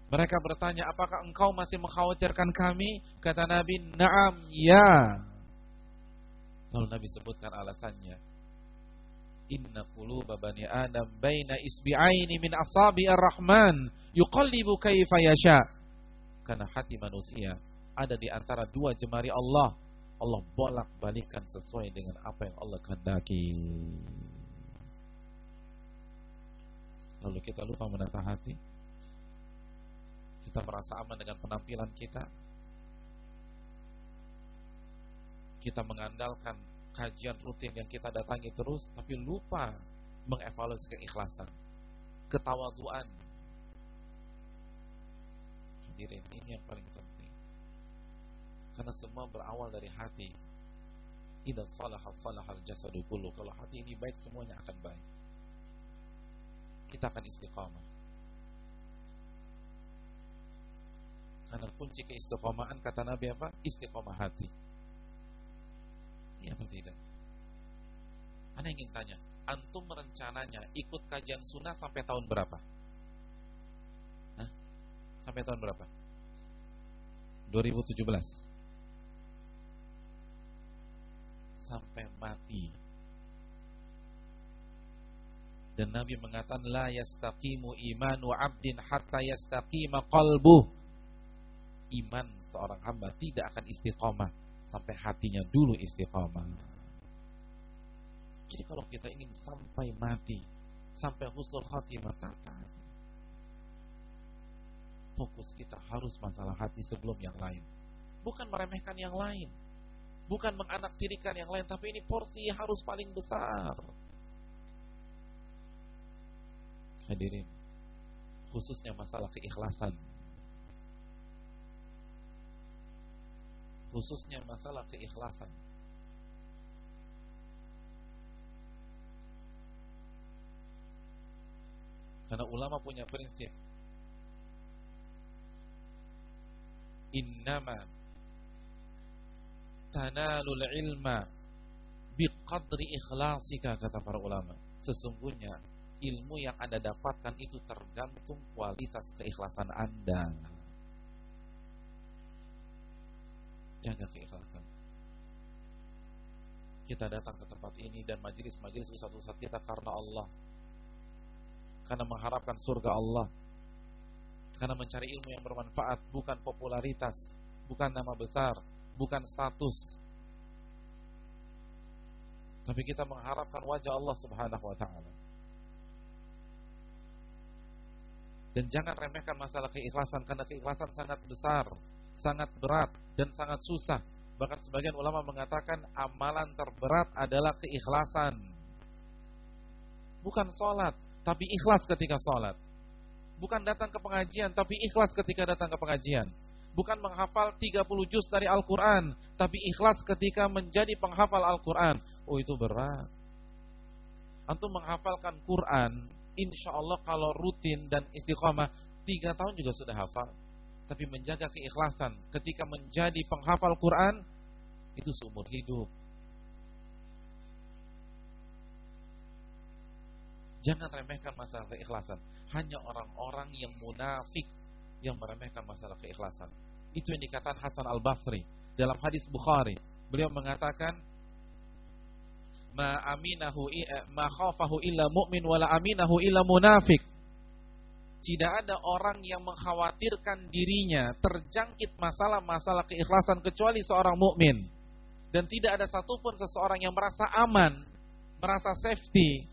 Mereka bertanya, apakah engkau masih mengkhawatirkan kami? Kata Nabi, naam, ya. Lalu Nabi sebutkan alasannya. Inna quluba bani Adam baina isbi'aini min asabi ar-Rahman yuqallibu kaifa yasha. Karena hati manusia ada di antara dua jemari Allah Allah bolak-balikan sesuai dengan apa yang Allah kehendaki. Lalu kita lupa menata hati. Kita merasa aman dengan penampilan kita. Kita mengandalkan kajian rutin yang kita datangi terus, tapi lupa mengevaluasi keikhlasan, ketawaduan. Hadirin, ini yang paling penting. Karena semua berawal dari hati. Idza salaha salahal jasadu. Kalau hati ini baik semuanya akan baik. Kita akan istiqamah. Karena kunci keistiqomahan kata Nabi apa? Istiqomah hati. Iya atau tidak? Anda ingin tanya, antum rencananya ikut kajian sunnah sampai tahun berapa? Hah? Sampai tahun berapa? 2017. sampai mati. Dan Nabi mengatakan la yastaqimu imanu 'abdin hatta yastaqima qalbuh. Iman seorang hamba tidak akan istiqomah sampai hatinya dulu istiqomah. Jadi kalau kita ingin sampai mati, sampai husnul khatimah kata fokus kita harus masalah hati sebelum yang lain. Bukan meremehkan yang lain. Bukan menganaktirikan yang lain, tapi ini porsi harus paling besar. Hadirin, khususnya masalah keikhlasan. Khususnya masalah keikhlasan. Karena ulama punya prinsip Innama tanalul ilma biqadri ikhlasika kata para ulama. Sesungguhnya ilmu yang Anda dapatkan itu tergantung kualitas keikhlasan Anda. Jaga keikhlasan. Kita datang ke tempat ini dan majelis-majelis ustaz-ustaz kita karena Allah. Karena mengharapkan surga Allah. Karena mencari ilmu yang bermanfaat, bukan popularitas, bukan nama besar, bukan status. Tapi kita mengharapkan wajah Allah Subhanahu wa taala. Dan jangan remehkan masalah keikhlasan karena keikhlasan sangat besar, sangat berat dan sangat susah. Bahkan sebagian ulama mengatakan amalan terberat adalah keikhlasan. Bukan sholat, tapi ikhlas ketika sholat. Bukan datang ke pengajian, tapi ikhlas ketika datang ke pengajian. Bukan menghafal 30 juz dari Al-Quran, tapi ikhlas ketika menjadi penghafal Al-Quran. Oh itu berat. Antum menghafalkan Quran insya Allah kalau rutin dan istiqomah tiga tahun juga sudah hafal. Tapi menjaga keikhlasan ketika menjadi penghafal Quran itu seumur hidup. Jangan remehkan masalah keikhlasan. Hanya orang-orang yang munafik yang meremehkan masalah keikhlasan. Itu yang dikatakan Hasan Al Basri dalam hadis Bukhari. Beliau mengatakan ma aminahu ma khafahu illa mu'min wala aminahu illa munafik. Tidak ada orang yang mengkhawatirkan dirinya terjangkit masalah-masalah keikhlasan kecuali seorang mukmin. Dan tidak ada satupun seseorang yang merasa aman, merasa safety,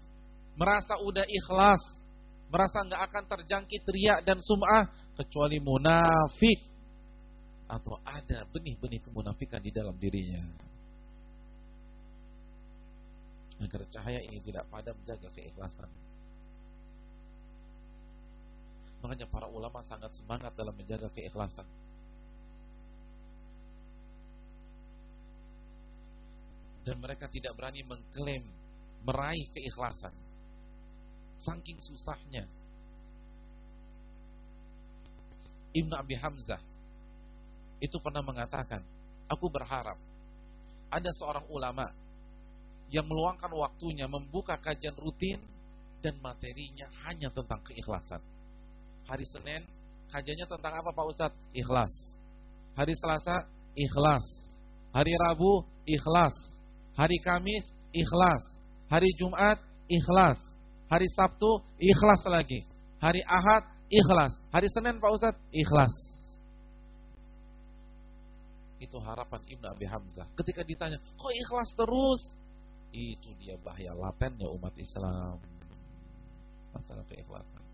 merasa udah ikhlas, merasa nggak akan terjangkit riak dan sum'ah kecuali munafik atau ada benih-benih kemunafikan di dalam dirinya agar cahaya ini tidak padam jaga keikhlasan. Makanya para ulama sangat semangat dalam menjaga keikhlasan. Dan mereka tidak berani mengklaim meraih keikhlasan. Saking susahnya. Ibnu Abi Hamzah itu pernah mengatakan, aku berharap ada seorang ulama yang meluangkan waktunya membuka kajian rutin dan materinya hanya tentang keikhlasan. Hari Senin kajiannya tentang apa Pak Ustadz? Ikhlas. Hari Selasa ikhlas. Hari Rabu ikhlas. Hari Kamis ikhlas. Hari Jumat ikhlas. Hari Sabtu ikhlas lagi. Hari Ahad ikhlas. Hari Senin Pak Ustadz ikhlas. Itu harapan Ibnu Abi Hamzah. Ketika ditanya, kok ikhlas terus? Itu dia bahaya latennya umat Islam. Masalah keikhlasan.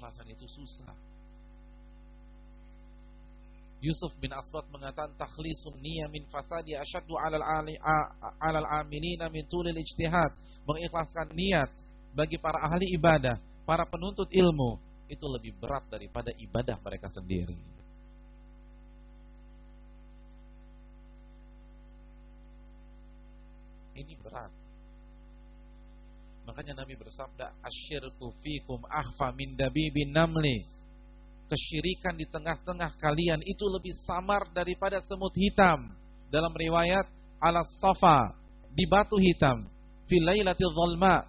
Keikhlasan itu susah. Yusuf bin Asbat mengatakan takhlisun niyya min fasadi asyaddu 'alal 'alal amilina min tulil ijtihad. Mengikhlaskan niat bagi para ahli ibadah, para penuntut ilmu itu lebih berat daripada ibadah mereka sendiri. Ini berat. Makanya Nabi bersabda, "Asyirku fikum ahfa min dabibin namli." kesyirikan di tengah-tengah kalian itu lebih samar daripada semut hitam. Dalam riwayat ala safa di batu hitam filailatil zalma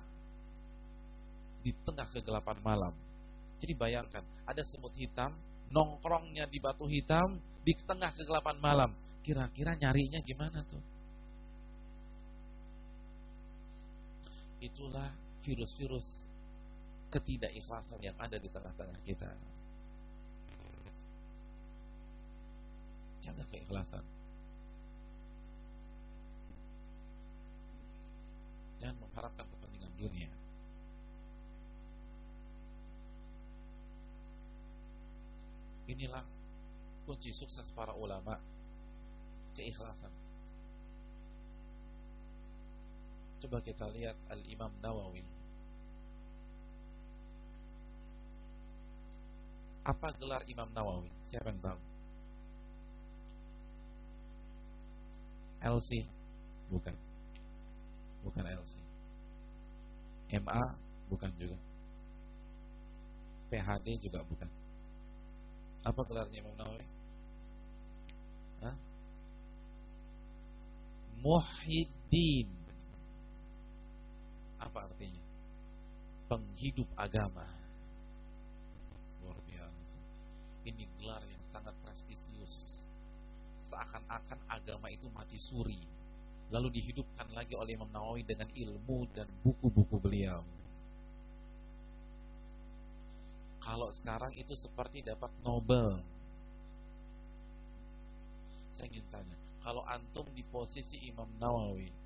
di tengah kegelapan malam. Jadi bayangkan, ada semut hitam nongkrongnya di batu hitam di tengah kegelapan malam. Kira-kira nyarinya gimana tuh? Itulah virus-virus ketidakikhlasan yang ada di tengah-tengah kita. Jaga keikhlasan. Jangan mengharapkan kepentingan dunia. Inilah kunci sukses para ulama keikhlasan. Coba kita lihat Al-Imam Nawawi. Apa gelar Imam Nawawi? Siapa yang tahu? LC bukan bukan LC MA bukan juga. PhD juga bukan. Apa gelarnya Imam Nawawi? Muhyiddin. Apa artinya? Penghidup agama. Luar biasa. Ini gelar yang sangat prestisius. Seakan-akan agama itu mati suri. Lalu dihidupkan lagi oleh Imam Nawawi dengan ilmu dan buku-buku beliau. Kalau sekarang itu seperti dapat Nobel. Saya ingin tanya, kalau antum di posisi Imam Nawawi,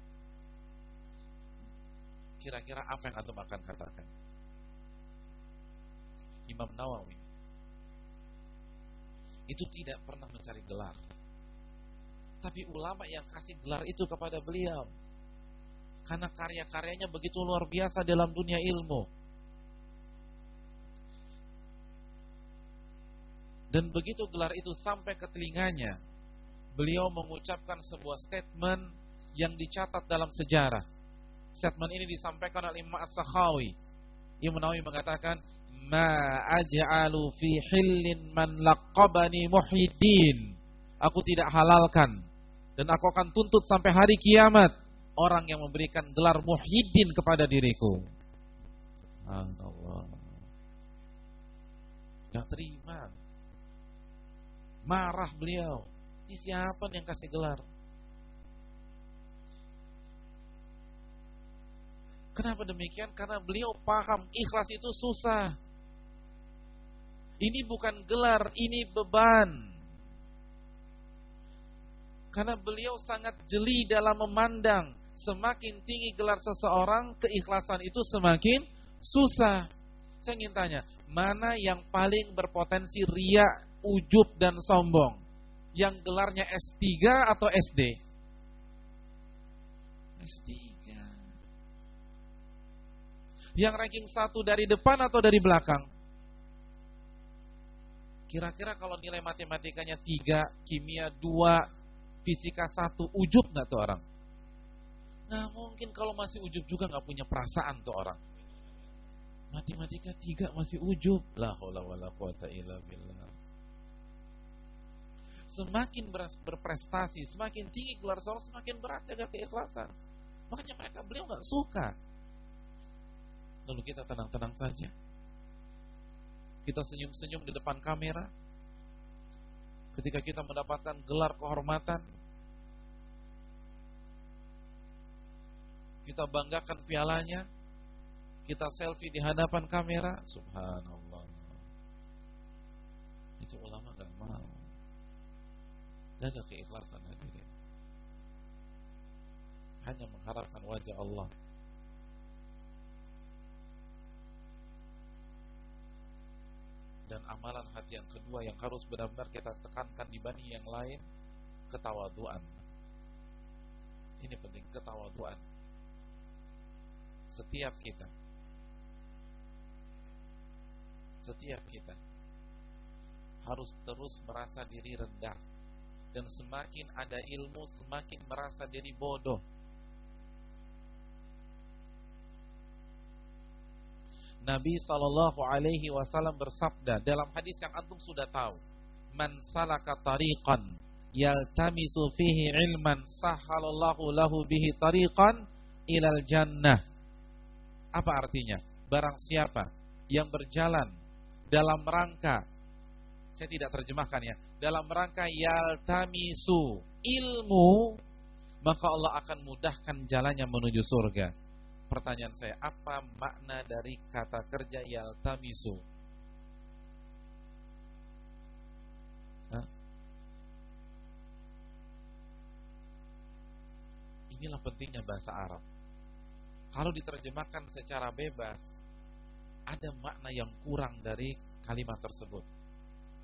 kira-kira apa yang antum akan katakan? Imam Nawawi itu tidak pernah mencari gelar. Tapi ulama yang kasih gelar itu kepada beliau. Karena karya-karyanya begitu luar biasa dalam dunia ilmu. Dan begitu gelar itu sampai ke telinganya, beliau mengucapkan sebuah statement yang dicatat dalam sejarah. Statement ini disampaikan oleh Imam As-Sakhawi. Imam Nawawi mengatakan, "Ma aj'alu fi hillin man laqabani muhyiddin." Aku tidak halalkan dan aku akan tuntut sampai hari kiamat orang yang memberikan gelar muhyiddin kepada diriku. Subhanallah. Gak terima Marah beliau. Ini siapa yang kasih gelar? Kenapa demikian? Karena beliau paham ikhlas itu susah. Ini bukan gelar, ini beban. Karena beliau sangat jeli dalam memandang. Semakin tinggi gelar seseorang, keikhlasan itu semakin susah. Saya ingin tanya, mana yang paling berpotensi riak ujub dan sombong. Yang gelarnya S3 atau SD? S3. Yang ranking satu dari depan atau dari belakang? Kira-kira kalau nilai matematikanya 3, kimia 2, fisika 1, ujub nggak tuh orang? Nah mungkin kalau masih ujub juga nggak punya perasaan tuh orang. Matematika 3 masih ujub. La semakin berprestasi, semakin tinggi gelar seorang, semakin berat jaga keikhlasan. Makanya mereka beliau nggak suka. Lalu kita tenang-tenang saja. Kita senyum-senyum di depan kamera. Ketika kita mendapatkan gelar kehormatan, kita banggakan pialanya, kita selfie di hadapan kamera, subhanallah. Itu ulama gak mau. Jaga keikhlasan hadirin. Hanya mengharapkan wajah Allah. Dan amalan hati yang kedua yang harus benar-benar kita tekankan dibanding yang lain, ketawaduan. Ini penting, ketawaduan. Setiap kita setiap kita harus terus merasa diri rendah dan semakin ada ilmu semakin merasa diri bodoh. Nabi Shallallahu Alaihi Wasallam bersabda dalam hadis yang antum sudah tahu, "Man salaka tariqan yaltamisu fihi ilman sahalallahu lahu bihi tariqan ilal jannah." Apa artinya? Barang siapa yang berjalan dalam rangka saya tidak terjemahkan ya. Dalam rangka yaltamisu ilmu, maka Allah akan mudahkan jalannya menuju surga. Pertanyaan saya, apa makna dari kata kerja yaltamisu? Hah? Inilah pentingnya bahasa Arab. Kalau diterjemahkan secara bebas, ada makna yang kurang dari kalimat tersebut.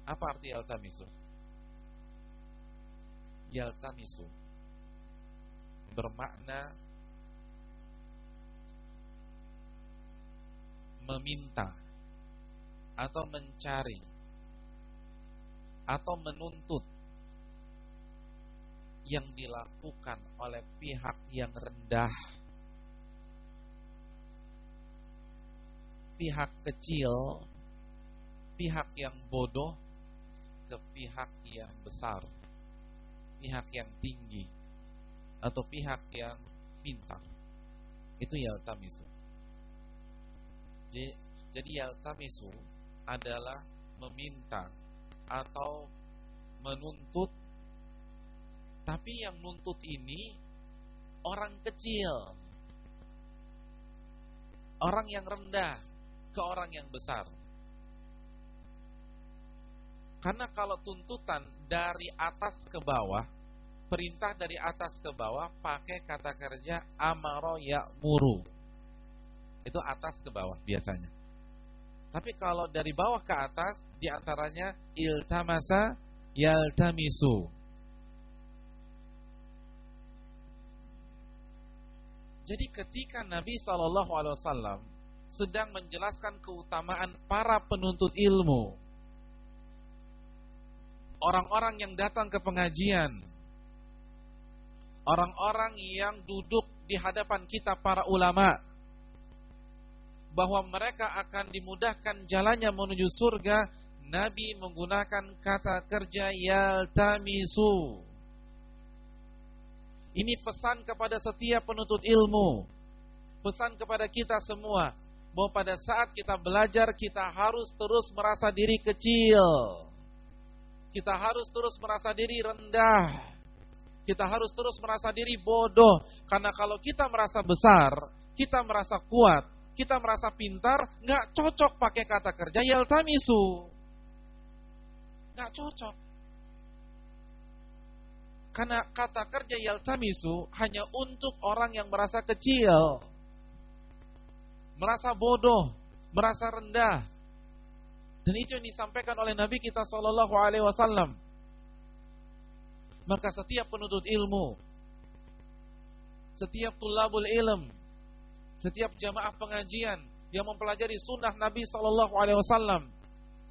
Apa arti yaltamisu? Yaltamisu bermakna meminta atau mencari atau menuntut yang dilakukan oleh pihak yang rendah pihak kecil, pihak yang bodoh ke pihak yang besar, pihak yang tinggi, atau pihak yang pintar. Itu yaltamisu. Jadi yaltamisu adalah meminta atau menuntut tapi yang nuntut ini orang kecil orang yang rendah ke orang yang besar. Karena kalau tuntutan dari atas ke bawah, perintah dari atas ke bawah pakai kata kerja amaro ya muru. Itu atas ke bawah biasanya. Tapi kalau dari bawah ke atas di antaranya iltamasa yaltamisu. Jadi ketika Nabi Wasallam sedang menjelaskan keutamaan para penuntut ilmu, orang-orang yang datang ke pengajian, orang-orang yang duduk di hadapan kita para ulama, bahwa mereka akan dimudahkan jalannya menuju surga, Nabi menggunakan kata kerja yaltamisu ini pesan kepada setiap penuntut ilmu. Pesan kepada kita semua bahwa pada saat kita belajar kita harus terus merasa diri kecil. Kita harus terus merasa diri rendah. Kita harus terus merasa diri bodoh karena kalau kita merasa besar, kita merasa kuat, kita merasa pintar, nggak cocok pakai kata kerja yaltamisu. Nggak cocok. Karena kata kerja yaltamisu hanya untuk orang yang merasa kecil. Merasa bodoh, merasa rendah. Dan itu yang disampaikan oleh Nabi kita Shallallahu alaihi wasallam. Maka setiap penuntut ilmu, setiap tulabul ilm, setiap jamaah pengajian yang mempelajari sunnah Nabi Shallallahu alaihi wasallam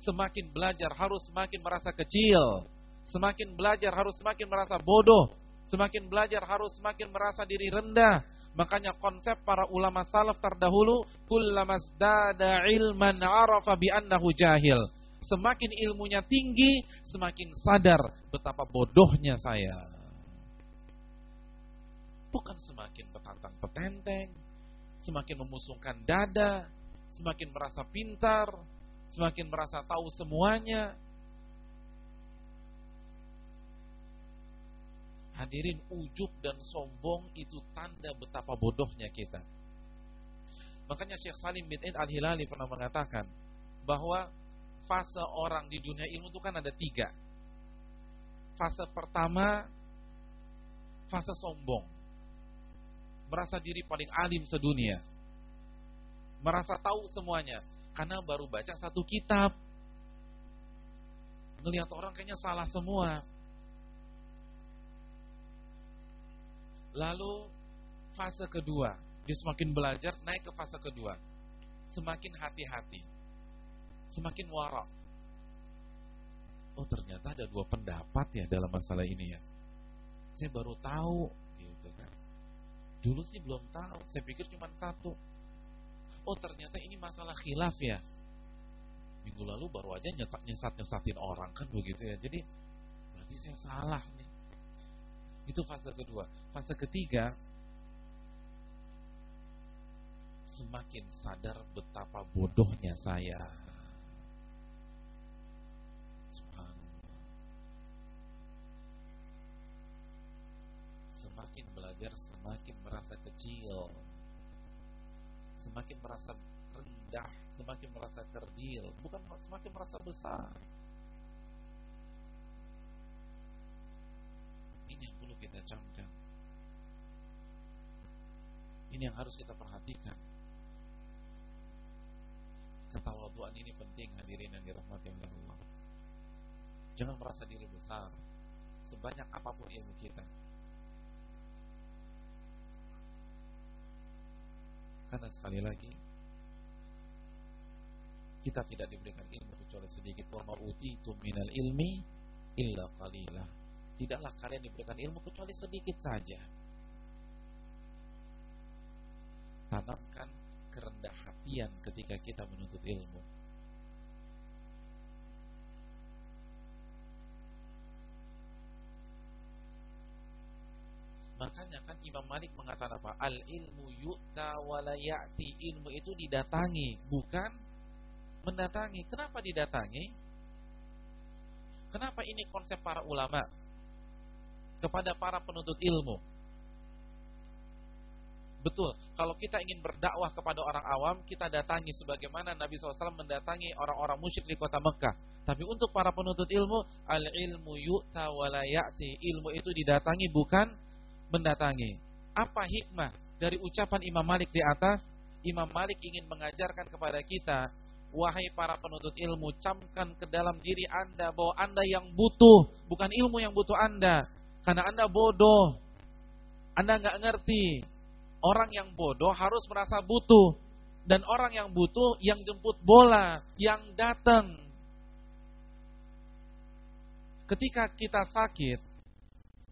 semakin belajar harus semakin merasa kecil, Semakin belajar harus semakin merasa bodoh. Semakin belajar harus semakin merasa diri rendah. Makanya konsep para ulama salaf terdahulu, kullamazdada ilman arafa bi annahu jahil. Semakin ilmunya tinggi, semakin sadar betapa bodohnya saya. Bukan semakin petantang petenteng, semakin memusungkan dada, semakin merasa pintar, semakin merasa tahu semuanya, Hadirin ujub dan sombong itu tanda betapa bodohnya kita. Makanya Syekh Salim bin Id al-Hilali pernah mengatakan bahwa fase orang di dunia ilmu itu kan ada tiga. Fase pertama, fase sombong. Merasa diri paling alim sedunia. Merasa tahu semuanya. Karena baru baca satu kitab. Ngelihat orang kayaknya salah semua Lalu fase kedua, dia semakin belajar naik ke fase kedua. Semakin hati-hati. Semakin warak. Oh ternyata ada dua pendapat ya dalam masalah ini ya. Saya baru tahu gitu kan. Dulu sih belum tahu, saya pikir cuma satu. Oh ternyata ini masalah khilaf ya. Minggu lalu baru aja nyesat-nyesatin orang kan begitu ya. Jadi berarti saya salah nih. Itu fase kedua. Fase ketiga, semakin sadar betapa bodohnya saya. Semakin belajar, semakin merasa kecil. Semakin merasa rendah, semakin merasa kerdil, bukan semakin merasa besar. kita camkan. Ini yang harus kita perhatikan. Ketawaduan ini penting hadirin yang dirahmati oleh Allah. Jangan merasa diri besar sebanyak apa pun ilmu kita. Karena sekali lagi kita tidak diberikan ilmu kecuali sedikit wa utitu minal ilmi illa qalilah tidaklah kalian diberikan ilmu kecuali sedikit saja. Tanamkan kerendah hati perhatian ketika kita menuntut ilmu. Makanya kan Imam Malik mengatakan apa? Al ilmu yu'ta walayati Ilmu itu didatangi, bukan mendatangi. Kenapa didatangi? Kenapa ini konsep para ulama kepada para penuntut ilmu? Betul, kalau kita ingin berdakwah kepada orang awam, kita datangi sebagaimana Nabi SAW mendatangi orang-orang musyrik di kota Mekah. Tapi untuk para penuntut ilmu, al-ilmu yu'ta walayati. Ilmu itu didatangi bukan mendatangi. Apa hikmah dari ucapan Imam Malik di atas? Imam Malik ingin mengajarkan kepada kita, wahai para penuntut ilmu, camkan ke dalam diri Anda bahwa Anda yang butuh, bukan ilmu yang butuh Anda. Karena Anda bodoh. Anda nggak ngerti. Orang yang bodoh harus merasa butuh. Dan orang yang butuh yang jemput bola, yang datang. Ketika kita sakit,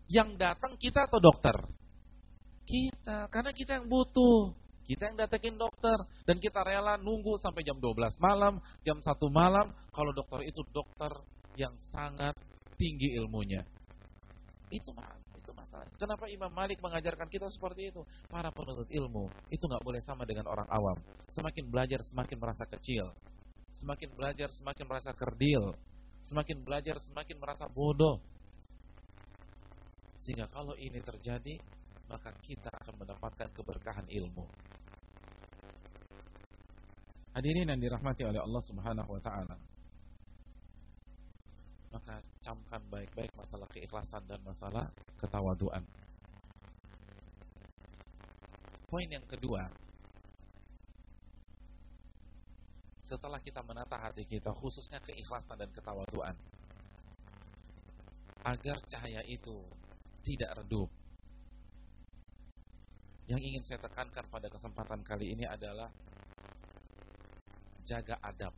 yang datang kita atau dokter? Kita, karena kita yang butuh. Kita yang datengin dokter dan kita rela nunggu sampai jam 12 malam, jam 1 malam kalau dokter itu dokter yang sangat tinggi ilmunya. Itu itu masalah. Kenapa Imam Malik mengajarkan kita seperti itu? Para penuntut ilmu itu nggak boleh sama dengan orang awam. Semakin belajar semakin merasa kecil. Semakin belajar semakin merasa kerdil. Semakin belajar semakin merasa bodoh. Sehingga kalau ini terjadi, maka kita akan mendapatkan keberkahan ilmu. Hadirin yang dirahmati oleh Allah Subhanahu wa taala. Maka camkan baik-baik masalah keikhlasan dan masalah ketawaduan. Poin yang kedua, setelah kita menata hati kita khususnya keikhlasan dan ketawaduan agar cahaya itu tidak redup. Yang ingin saya tekankan pada kesempatan kali ini adalah jaga adab.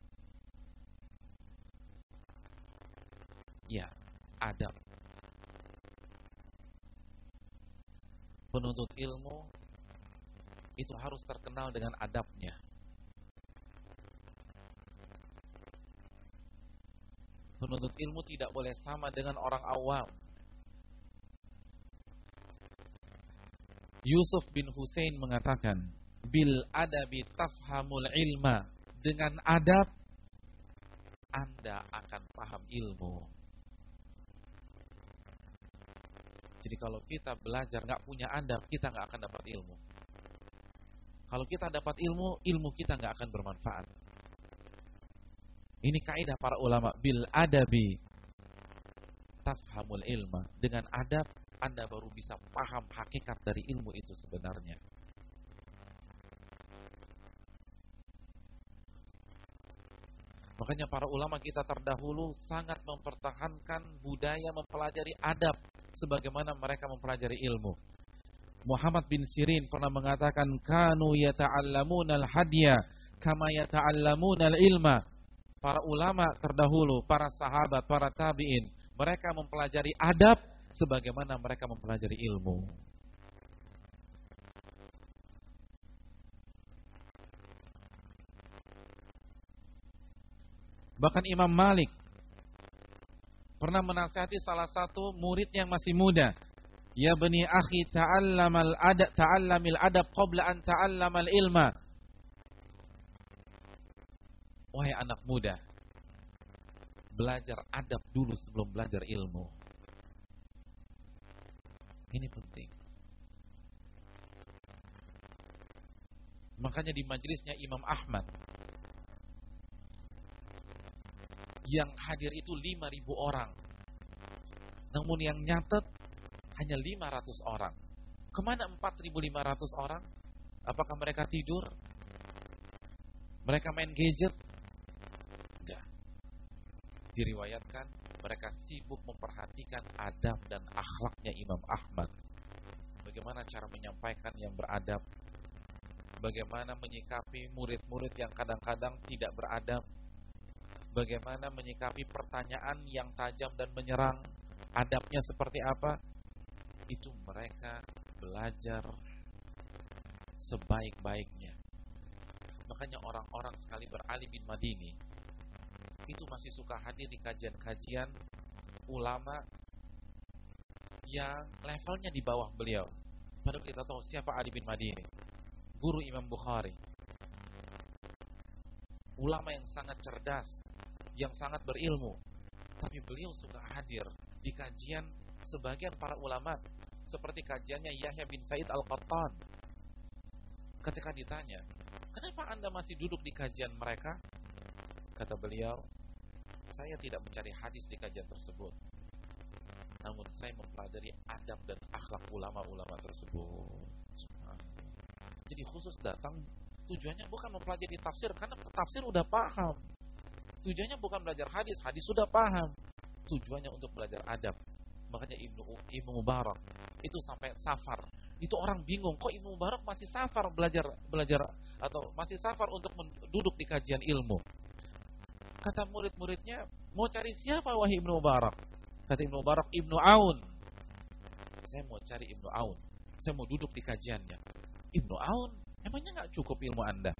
Ya, adab. Penuntut ilmu itu harus terkenal dengan adabnya. Penuntut ilmu tidak boleh sama dengan orang awam. Yusuf bin Hussein mengatakan, bil adabi tafhamul ilma. Dengan adab Anda akan paham ilmu. Jadi kalau kita belajar nggak punya adab, kita nggak akan dapat ilmu. Kalau kita dapat ilmu, ilmu kita nggak akan bermanfaat. Ini kaidah para ulama bil adabi tafhamul ilma. Dengan adab anda baru bisa paham hakikat dari ilmu itu sebenarnya. Makanya para ulama kita terdahulu sangat mempertahankan budaya mempelajari adab sebagaimana mereka mempelajari ilmu. Muhammad bin Sirin pernah mengatakan kanu yata'allamuna al-hadya kama yata'allamuna al-ilma. Para ulama terdahulu, para sahabat, para tabi'in, mereka mempelajari adab sebagaimana mereka mempelajari ilmu. Bahkan Imam Malik pernah menasihati salah satu murid yang masih muda. Ya bani akhi ta'allamal adab ta'allamil adab qabla an ta'allamal ilma. Wahai anak muda, belajar adab dulu sebelum belajar ilmu. Ini penting. Makanya di majelisnya Imam Ahmad yang hadir itu 5000 orang. Namun yang nyatet hanya 500 orang. Ke mana 4500 orang? Apakah mereka tidur? Mereka main gadget? Enggak. Diriwayatkan mereka sibuk memperhatikan adab dan akhlaknya Imam Ahmad. Bagaimana cara menyampaikan yang beradab, bagaimana menyikapi murid-murid yang kadang-kadang tidak beradab, bagaimana menyikapi pertanyaan yang tajam dan menyerang, adabnya seperti apa, itu mereka belajar sebaik-baiknya. Makanya orang-orang sekali beralih bin Madini itu masih suka hadir di kajian-kajian ulama yang levelnya di bawah beliau. Padahal kita tahu siapa Ali bin Madini, guru Imam Bukhari, ulama yang sangat cerdas, yang sangat berilmu. Tapi beliau suka hadir di kajian sebagian para ulama seperti kajiannya Yahya bin Said Al-Qattan. Ketika ditanya, "Kenapa Anda masih duduk di kajian mereka?" Kata beliau, "Saya tidak mencari hadis di kajian tersebut. Namun saya mempelajari adab dan akhlak ulama-ulama tersebut." Jadi khusus datang tujuannya bukan mempelajari tafsir karena tafsir udah paham. Tujuannya bukan belajar hadis, hadis sudah paham. Tujuannya untuk belajar adab. Makanya Ibnu Ibnu Mubarak itu sampai safar. Itu orang bingung, kok Ibnu Mubarak masih safar belajar belajar atau masih safar untuk duduk di kajian ilmu. Kata murid-muridnya, mau cari siapa wahai Ibnu Mubarak? Kata Ibnu Mubarak, Ibnu Aun. Saya mau cari Ibnu Aun. Saya mau duduk di kajiannya. Ibnu Aun, emangnya nggak cukup ilmu anda?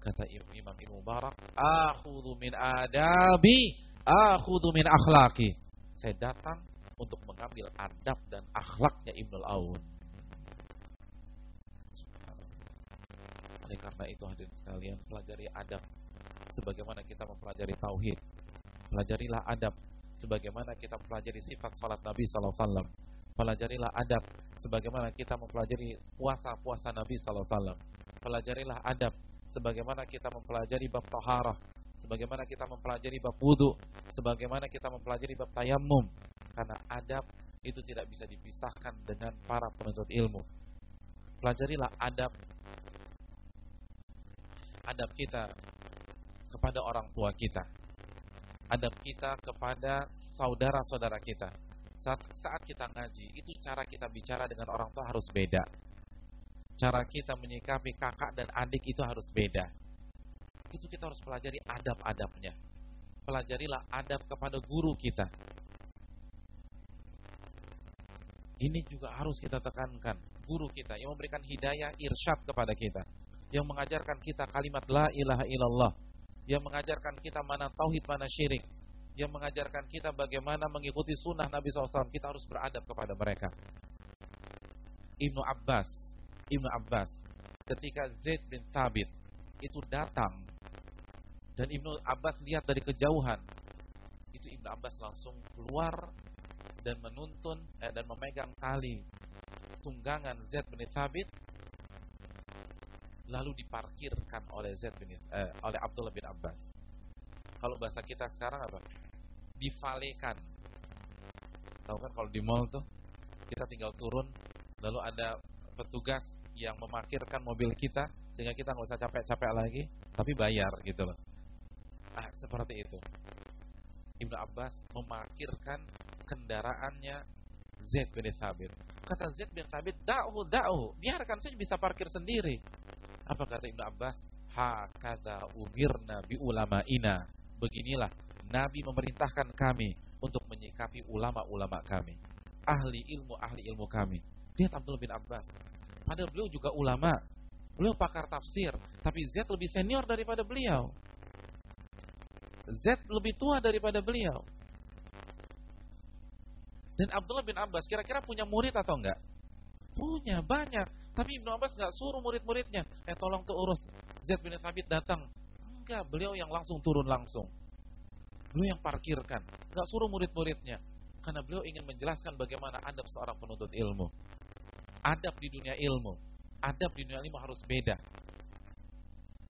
Kata Imam Ibnu Mubarak, Akhudhu min adabi, akhudhu min akhlaki. Saya datang untuk mengambil adab dan akhlaknya Ibnu Aun. Oleh karena itu hadirin sekalian, pelajari adab sebagaimana kita mempelajari tauhid. Pelajarilah adab sebagaimana kita mempelajari sifat salat Nabi sallallahu alaihi wasallam. Pelajarilah adab sebagaimana kita mempelajari puasa-puasa Nabi sallallahu alaihi wasallam. Pelajarilah adab sebagaimana kita mempelajari bab taharah, sebagaimana kita mempelajari bab wudu, sebagaimana kita mempelajari bab tayammum. Karena adab itu tidak bisa dipisahkan dengan para penuntut ilmu. Pelajarilah adab adab kita kepada orang tua kita. Adab kita kepada saudara-saudara kita. Saat, saat kita ngaji, itu cara kita bicara dengan orang tua harus beda cara kita menyikapi kakak dan adik itu harus beda. Itu kita harus pelajari adab-adabnya. Pelajarilah adab kepada guru kita. Ini juga harus kita tekankan. Guru kita yang memberikan hidayah irsyad kepada kita. Yang mengajarkan kita kalimat la ilaha illallah. Yang mengajarkan kita mana tauhid, mana syirik. Yang mengajarkan kita bagaimana mengikuti sunnah Nabi SAW. Kita harus beradab kepada mereka. Ibnu Abbas Ibnu Abbas ketika Zaid bin Thabit itu datang dan Ibnu Abbas lihat dari kejauhan itu Ibnu Abbas langsung keluar dan menuntun eh, dan memegang tali tunggangan Zaid bin Thabit lalu diparkirkan oleh Zaid bin eh, oleh Abdullah bin Abbas. Kalau bahasa kita sekarang apa? Divalekan. Tahu kan kalau di mall tuh kita tinggal turun lalu ada petugas yang memarkirkan mobil kita sehingga kita nggak usah capek-capek lagi, tapi bayar gitu loh. Ah, seperti itu. Ibnu Abbas memarkirkan kendaraannya Zaid bin Thabit. Kata Zaid bin Thabit, "Da'u, da'u, biarkan saya bisa parkir sendiri." Apa kata Ibnu Abbas? Hakadha umirna bi ina. Beginilah Nabi memerintahkan kami untuk menyikapi ulama-ulama kami. Ahli ilmu, ahli ilmu kami. Lihat Abdul bin Abbas. Padahal beliau juga ulama. Beliau pakar tafsir. Tapi Z lebih senior daripada beliau. Z lebih tua daripada beliau. Dan Abdullah bin Abbas kira-kira punya murid atau enggak? Punya, banyak. Tapi Ibnu Abbas enggak suruh murid-muridnya. Eh tolong tuh urus. Z bin Thabit datang. Enggak, beliau yang langsung turun langsung. Beliau yang parkirkan. Enggak suruh murid-muridnya. Karena beliau ingin menjelaskan bagaimana adab seorang penuntut ilmu adab di dunia ilmu. Adab di dunia ilmu harus beda.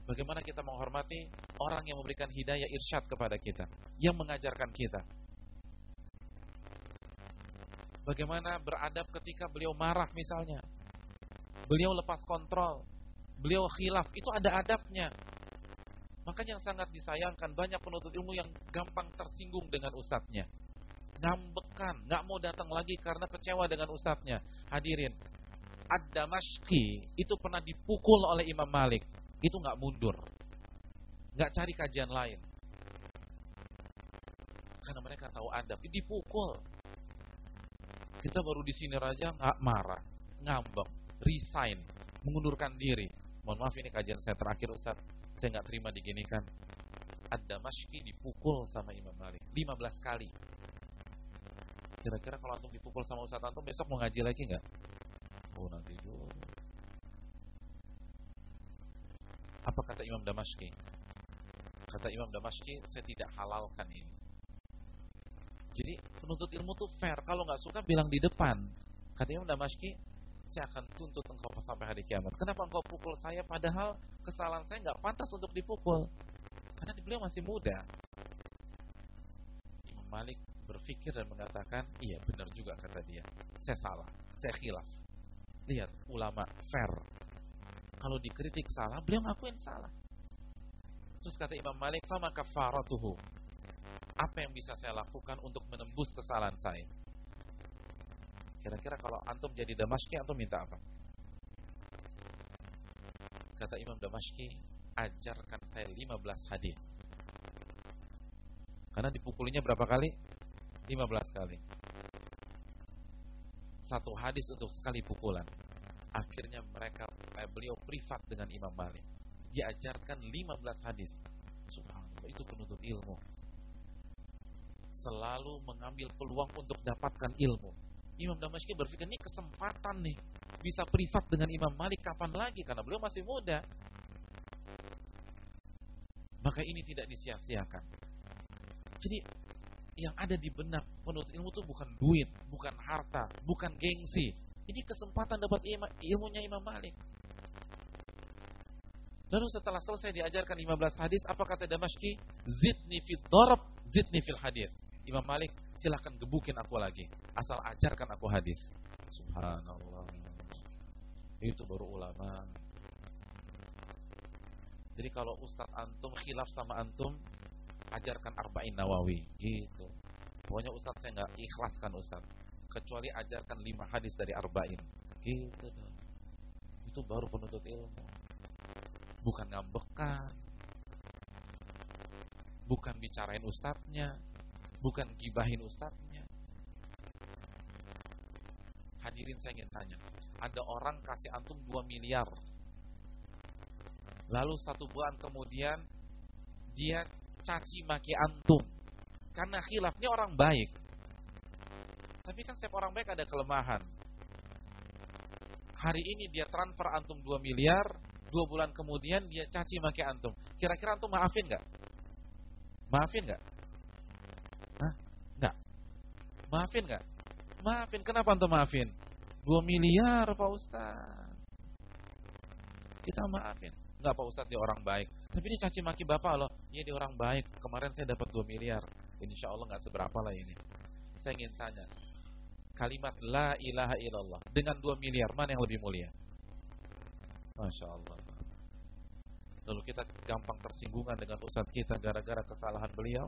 Bagaimana kita menghormati orang yang memberikan hidayah irsyad kepada kita, yang mengajarkan kita. Bagaimana beradab ketika beliau marah misalnya. Beliau lepas kontrol. Beliau khilaf, itu ada adabnya. Makanya yang sangat disayangkan banyak penuntut ilmu yang gampang tersinggung dengan ustadznya. Ngambekan, nggak mau datang lagi karena kecewa dengan ustadznya. Hadirin, Ad-Damashqi itu pernah dipukul oleh Imam Malik. Itu nggak mundur. nggak cari kajian lain. Karena mereka tahu adab. Dipukul. Kita baru di sini raja nggak marah, ngambek, resign, mengundurkan diri. Mohon maaf ini kajian saya terakhir Ustaz. Saya nggak terima diginikan. Ad-Damashki dipukul sama Imam Malik 15 kali. Kira-kira kalau antum dipukul sama Ustaz antum besok mau ngaji lagi nggak? Oh nanti dulu. Apa kata Imam Damashki? Kata Imam Damashki, saya tidak halalkan ini. Jadi penuntut ilmu tuh fair. Kalau nggak suka bilang di depan. Kata Imam Damashki, saya akan tuntut engkau sampai hari kiamat. Kenapa engkau pukul saya padahal kesalahan saya nggak pantas untuk dipukul? Karena beliau masih muda. Imam Malik berpikir dan mengatakan, iya benar juga kata dia. Saya salah, saya khilaf. Lihat, ulama fair. Kalau dikritik salah, beliau ngakuin salah. Terus kata Imam Malik, "Fama kafaratuhu?" Apa yang bisa saya lakukan untuk menembus kesalahan saya? Kira-kira kalau antum jadi Damaski, antum minta apa? Kata Imam Damaski, ajarkan saya 15 hadis. Karena dipukulinya berapa kali? 15 kali. Satu hadis untuk sekali pukulan. Akhirnya mereka eh, beliau privat dengan Imam Malik. Diajarkan 15 hadis. Subhanallah, itu penuntut ilmu. Selalu mengambil peluang untuk dapatkan ilmu. Imam Damaski berpikir ini kesempatan nih bisa privat dengan Imam Malik kapan lagi karena beliau masih muda. Maka ini tidak disia-siakan. Jadi yang ada di benak penuntut ilmu itu bukan duit, bukan harta, bukan gengsi. Ini kesempatan dapat ilmunya Imam Malik. Lalu setelah selesai diajarkan 15 hadis, apa kata Damaski? Zidni fil darab, zidni fil hadir. Imam Malik, silahkan gebukin aku lagi. Asal ajarkan aku hadis. Subhanallah. Itu baru ulama. Jadi kalau Ustadz Antum khilaf sama Antum, ajarkan Arba'in Nawawi gitu pokoknya Ustaz saya nggak ikhlaskan Ustaz kecuali ajarkan lima hadis dari Arba'in gitu itu baru penuntut ilmu bukan ngambekan bukan bicarain ustadznya bukan gibahin ustadznya hadirin saya ingin tanya ada orang kasih antum 2 miliar lalu satu bulan kemudian dia caci maki antum. Karena khilafnya orang baik. Tapi kan setiap orang baik ada kelemahan. Hari ini dia transfer antum 2 miliar, dua bulan kemudian dia caci maki antum. Kira-kira antum maafin nggak? Maafin nggak? Hah? Nggak. Maafin nggak? Maafin. Kenapa antum maafin? 2 miliar Pak Ustaz. Kita maafin. Nggak Pak Ustaz dia orang baik. Tapi ini caci maki bapak loh. Iya dia orang baik. Kemarin saya dapat 2 miliar. Insya Allah nggak seberapa lah ini. Saya ingin tanya. Kalimat la ilaha illallah. Dengan 2 miliar mana yang lebih mulia? Masya Allah. Lalu kita gampang tersinggungan dengan ustadz kita gara-gara kesalahan beliau.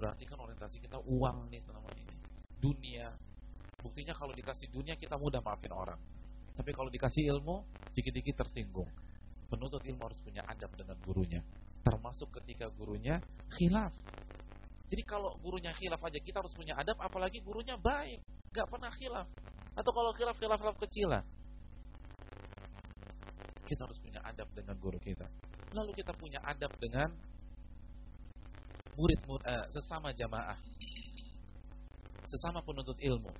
Berarti kan orientasi kita uang nih selama ini. Dunia. Buktinya kalau dikasih dunia kita mudah maafin orang. Tapi kalau dikasih ilmu, dikit-dikit tersinggung penuntut ilmu harus punya adab dengan gurunya. Termasuk ketika gurunya khilaf. Jadi kalau gurunya khilaf aja kita harus punya adab, apalagi gurunya baik, gak pernah khilaf. Atau kalau khilaf khilaf khilaf kecil lah. Kita harus punya adab dengan guru kita. Lalu kita punya adab dengan murid, uh, sesama jamaah, sesama penuntut ilmu.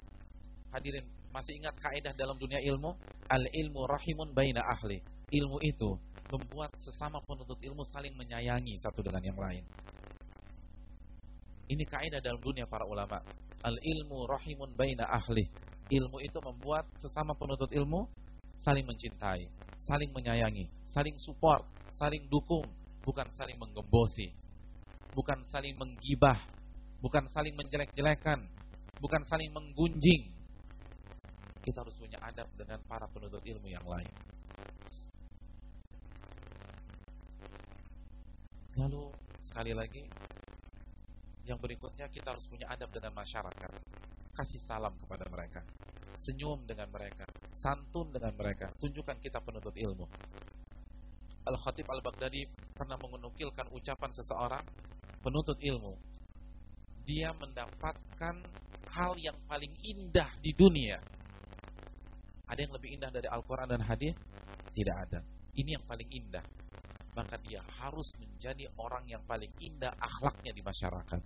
Hadirin masih ingat kaidah dalam dunia ilmu? Al ilmu rahimun baina ahli ilmu itu membuat sesama penuntut ilmu saling menyayangi satu dengan yang lain. Ini kaidah dalam dunia para ulama. Al ilmu rahimun baina ahli. Ilmu itu membuat sesama penuntut ilmu saling mencintai, saling menyayangi, saling support, saling dukung, bukan saling menggembosi, bukan saling menggibah, bukan saling menjelek-jelekan, bukan saling menggunjing. Kita harus punya adab dengan para penuntut ilmu yang lain. Lalu sekali lagi yang berikutnya kita harus punya adab dengan masyarakat. Kasih salam kepada mereka. Senyum dengan mereka, santun dengan mereka. Tunjukkan kita penuntut ilmu. Al-Khatib Al-Baghdadi pernah menukilkan ucapan seseorang penuntut ilmu. Dia mendapatkan hal yang paling indah di dunia. Ada yang lebih indah dari Al-Quran dan hadis? Tidak ada. Ini yang paling indah. Maka dia harus menjadi orang yang paling indah akhlaknya di masyarakat.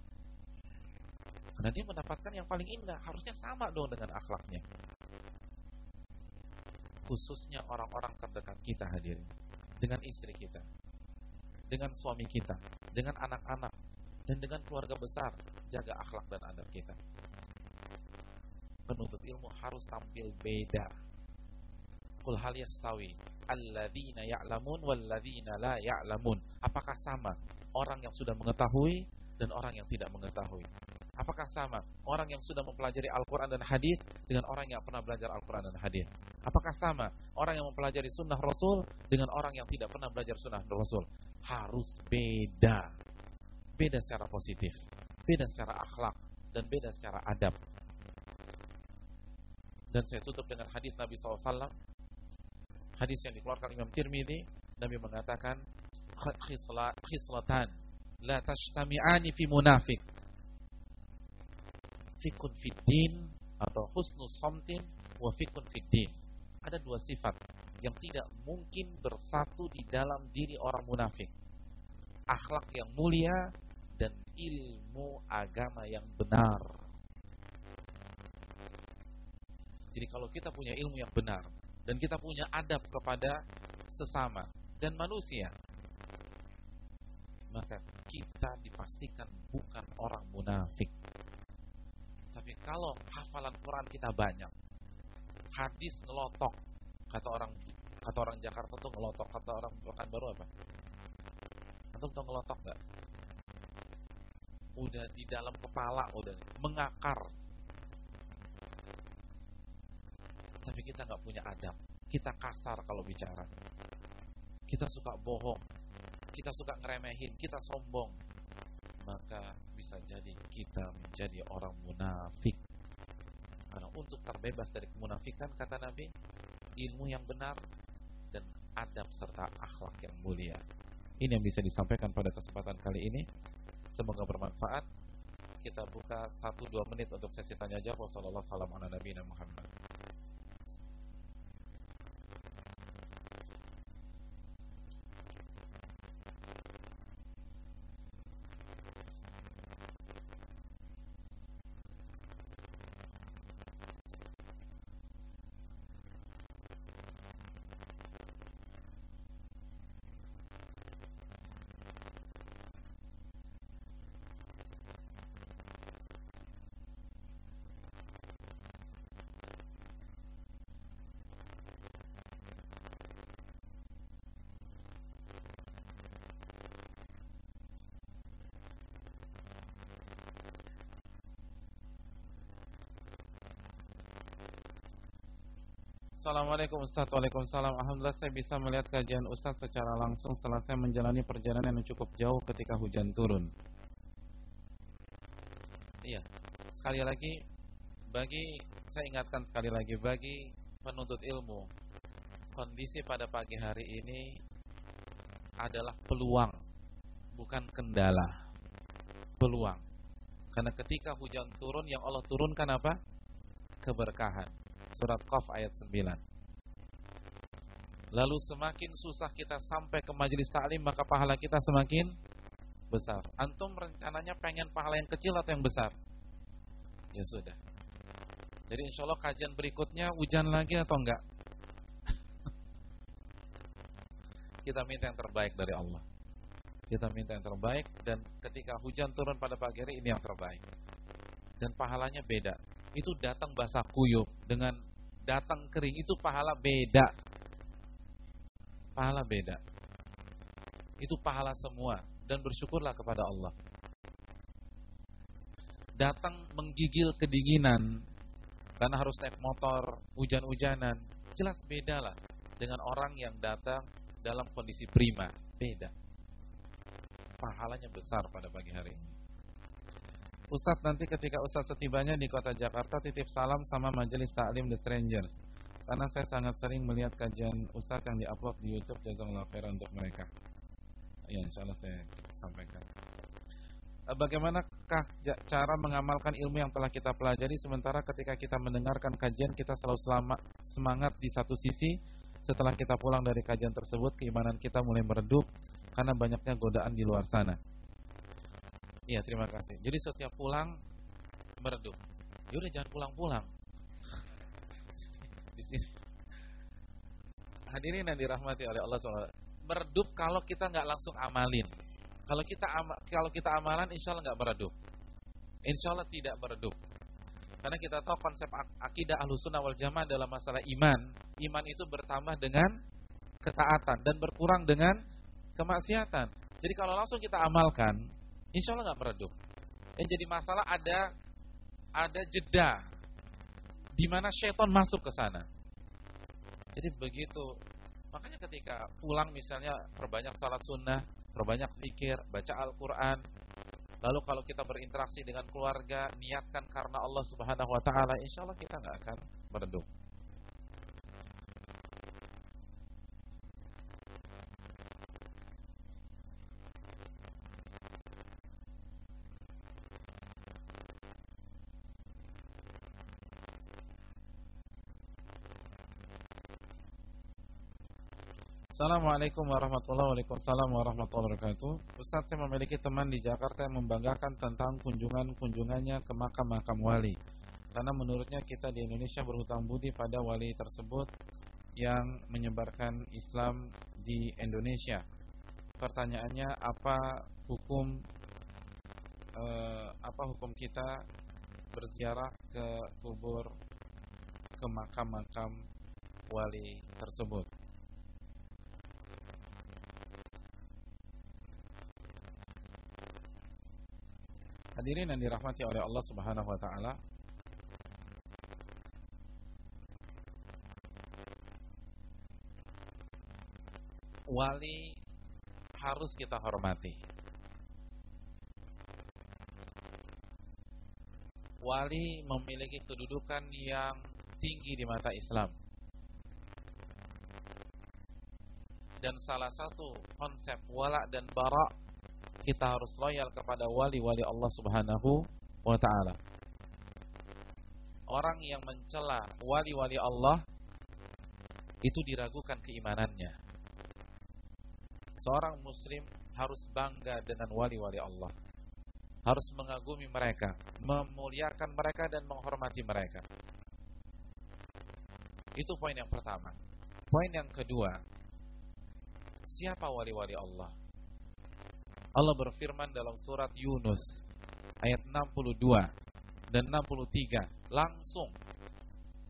Karena dia mendapatkan yang paling indah, harusnya sama dong dengan akhlaknya. Khususnya orang-orang terdekat kita hadirin. Dengan istri kita. Dengan suami kita. Dengan anak-anak. Dan dengan keluarga besar. Jaga akhlak dan adab kita. Penuntut ilmu harus tampil beda. Kul hal yastawi alladzina ya'lamun walladzina la ya'lamun. Apakah sama orang yang sudah mengetahui dan orang yang tidak mengetahui? Apakah sama orang yang sudah mempelajari Al-Quran dan Hadis dengan orang yang pernah belajar Al-Quran dan Hadis? Apakah sama orang yang mempelajari Sunnah Rasul dengan orang yang tidak pernah belajar Sunnah Rasul? Harus beda, beda secara positif, beda secara akhlak, dan beda secara adab. Dan saya tutup dengan hadis Nabi SAW, hadis yang dikeluarkan Imam Tirmidzi, Nabi mengatakan, khislatan la tashtami'ani fi munafik fikun fiddin atau husnus somtin wa fikun fiddin. Ada dua sifat yang tidak mungkin bersatu di dalam diri orang munafik. Akhlak yang mulia dan ilmu agama yang benar. Jadi kalau kita punya ilmu yang benar dan kita punya adab kepada sesama dan manusia, maka kita dipastikan bukan orang munafik. Tapi kalau hafalan Quran kita banyak, hadis ngelotok, kata orang kata orang Jakarta tuh ngelotok, kata orang baru apa? Atau tuh ngelotok nggak? Udah di dalam kepala, udah mengakar. Tapi kita nggak punya adab, kita kasar kalau bicara. Kita suka bohong, kita suka ngeremehin, kita sombong. Maka bisa jadi kita menjadi orang munafik. Karena untuk terbebas dari kemunafikan kata Nabi, ilmu yang benar dan adab serta akhlak yang mulia. Ini yang bisa disampaikan pada kesempatan kali ini. Semoga bermanfaat. Kita buka 1-2 menit untuk sesi tanya jawab. Wassalamualaikum warahmatullahi Assalamualaikum Ustaz. Waalaikumsalam. Alhamdulillah saya bisa melihat kajian Ustaz secara langsung Setelah saya menjalani perjalanan yang cukup jauh ketika hujan turun. Iya Sekali lagi Bagi Saya ingatkan sekali lagi Bagi penuntut ilmu Kondisi pada pagi hari ini Adalah peluang Bukan kendala. Peluang. Karena ketika hujan turun Yang Allah turunkan apa? Keberkahan Surat Qaf ayat 9 Lalu semakin susah kita sampai ke majelis taklim Maka pahala kita semakin besar. Antum rencananya pengen pahala yang kecil atau yang besar? Ya sudah. Jadi insya Allah kajian berikutnya Hujan lagi atau enggak? kita minta yang terbaik dari Allah. Kita minta yang terbaik Dan ketika hujan turun pada pagi hari Ini yang terbaik. Dan pahalanya beda itu datang basah kuyup dengan datang kering itu pahala beda. Pahala beda. Itu pahala semua dan bersyukurlah kepada Allah. Datang menggigil kedinginan karena harus naik motor hujan-hujanan, jelas beda lah dengan orang yang datang dalam kondisi prima, beda. Pahalanya besar pada pagi hari ini. Ustadz nanti ketika Ustadz setibanya di kota Jakarta titip salam sama majelis taklim The Strangers. Karena saya sangat sering melihat kajian Ustadz yang diupload di Youtube Jazakallah khairan untuk mereka. Ya insya Allah saya sampaikan. Eh, bagaimanakah cara mengamalkan ilmu yang telah kita pelajari? Sementara ketika kita mendengarkan kajian kita selalu selama, semangat di satu sisi. Setelah kita pulang dari kajian tersebut keimanan kita mulai meredup karena banyaknya godaan di luar sana. Iya, terima kasih. Jadi setiap pulang meredup. Ya udah jangan pulang-pulang. Hadirin yang dirahmati oleh Allah SWT. Meredup kalau kita nggak langsung amalin. Kalau kita kalau kita amalan, insya Allah nggak meredup. Insya Allah tidak meredup. Karena kita tahu konsep akidah ahlu sunnah wal jamaah dalam masalah iman. Iman itu bertambah dengan ketaatan dan berkurang dengan kemaksiatan. Jadi kalau langsung kita amalkan, insya Allah nggak meredup. Yang jadi masalah ada ada jeda di mana syaitan masuk ke sana. Jadi begitu. Makanya ketika pulang misalnya perbanyak salat sunnah, perbanyak pikir, baca Al-Quran, Lalu kalau kita berinteraksi dengan keluarga, niatkan karena Allah Subhanahu wa taala, insya Allah kita nggak akan meredup. Assalamualaikum warahmatullahi wabarakatuh. Ustaz saya memiliki teman di Jakarta yang membanggakan tentang kunjungan-kunjungannya ke makam-makam wali. Karena menurutnya kita di Indonesia berhutang budi pada wali tersebut Yang menyebarkan Islam di Indonesia. Pertanyaannya apa hukum eh, Apa hukum kita berziarah ke kubur Ke makam-makam wali tersebut Hadirin yang dirahmati oleh Allah Subhanahu wa taala. Wali harus kita hormati. Wali memiliki kedudukan yang tinggi di mata Islam. Dan salah satu konsep wala dan bara kita harus loyal kepada wali-wali Allah Subhanahu wa taala. Orang yang mencela wali-wali Allah itu diragukan keimanannya. Seorang muslim harus bangga dengan wali-wali Allah. Harus mengagumi mereka, memuliakan mereka dan menghormati mereka. Itu poin yang pertama. Poin yang kedua, siapa wali-wali Allah? Allah berfirman dalam surat Yunus ayat 62 dan 63 langsung.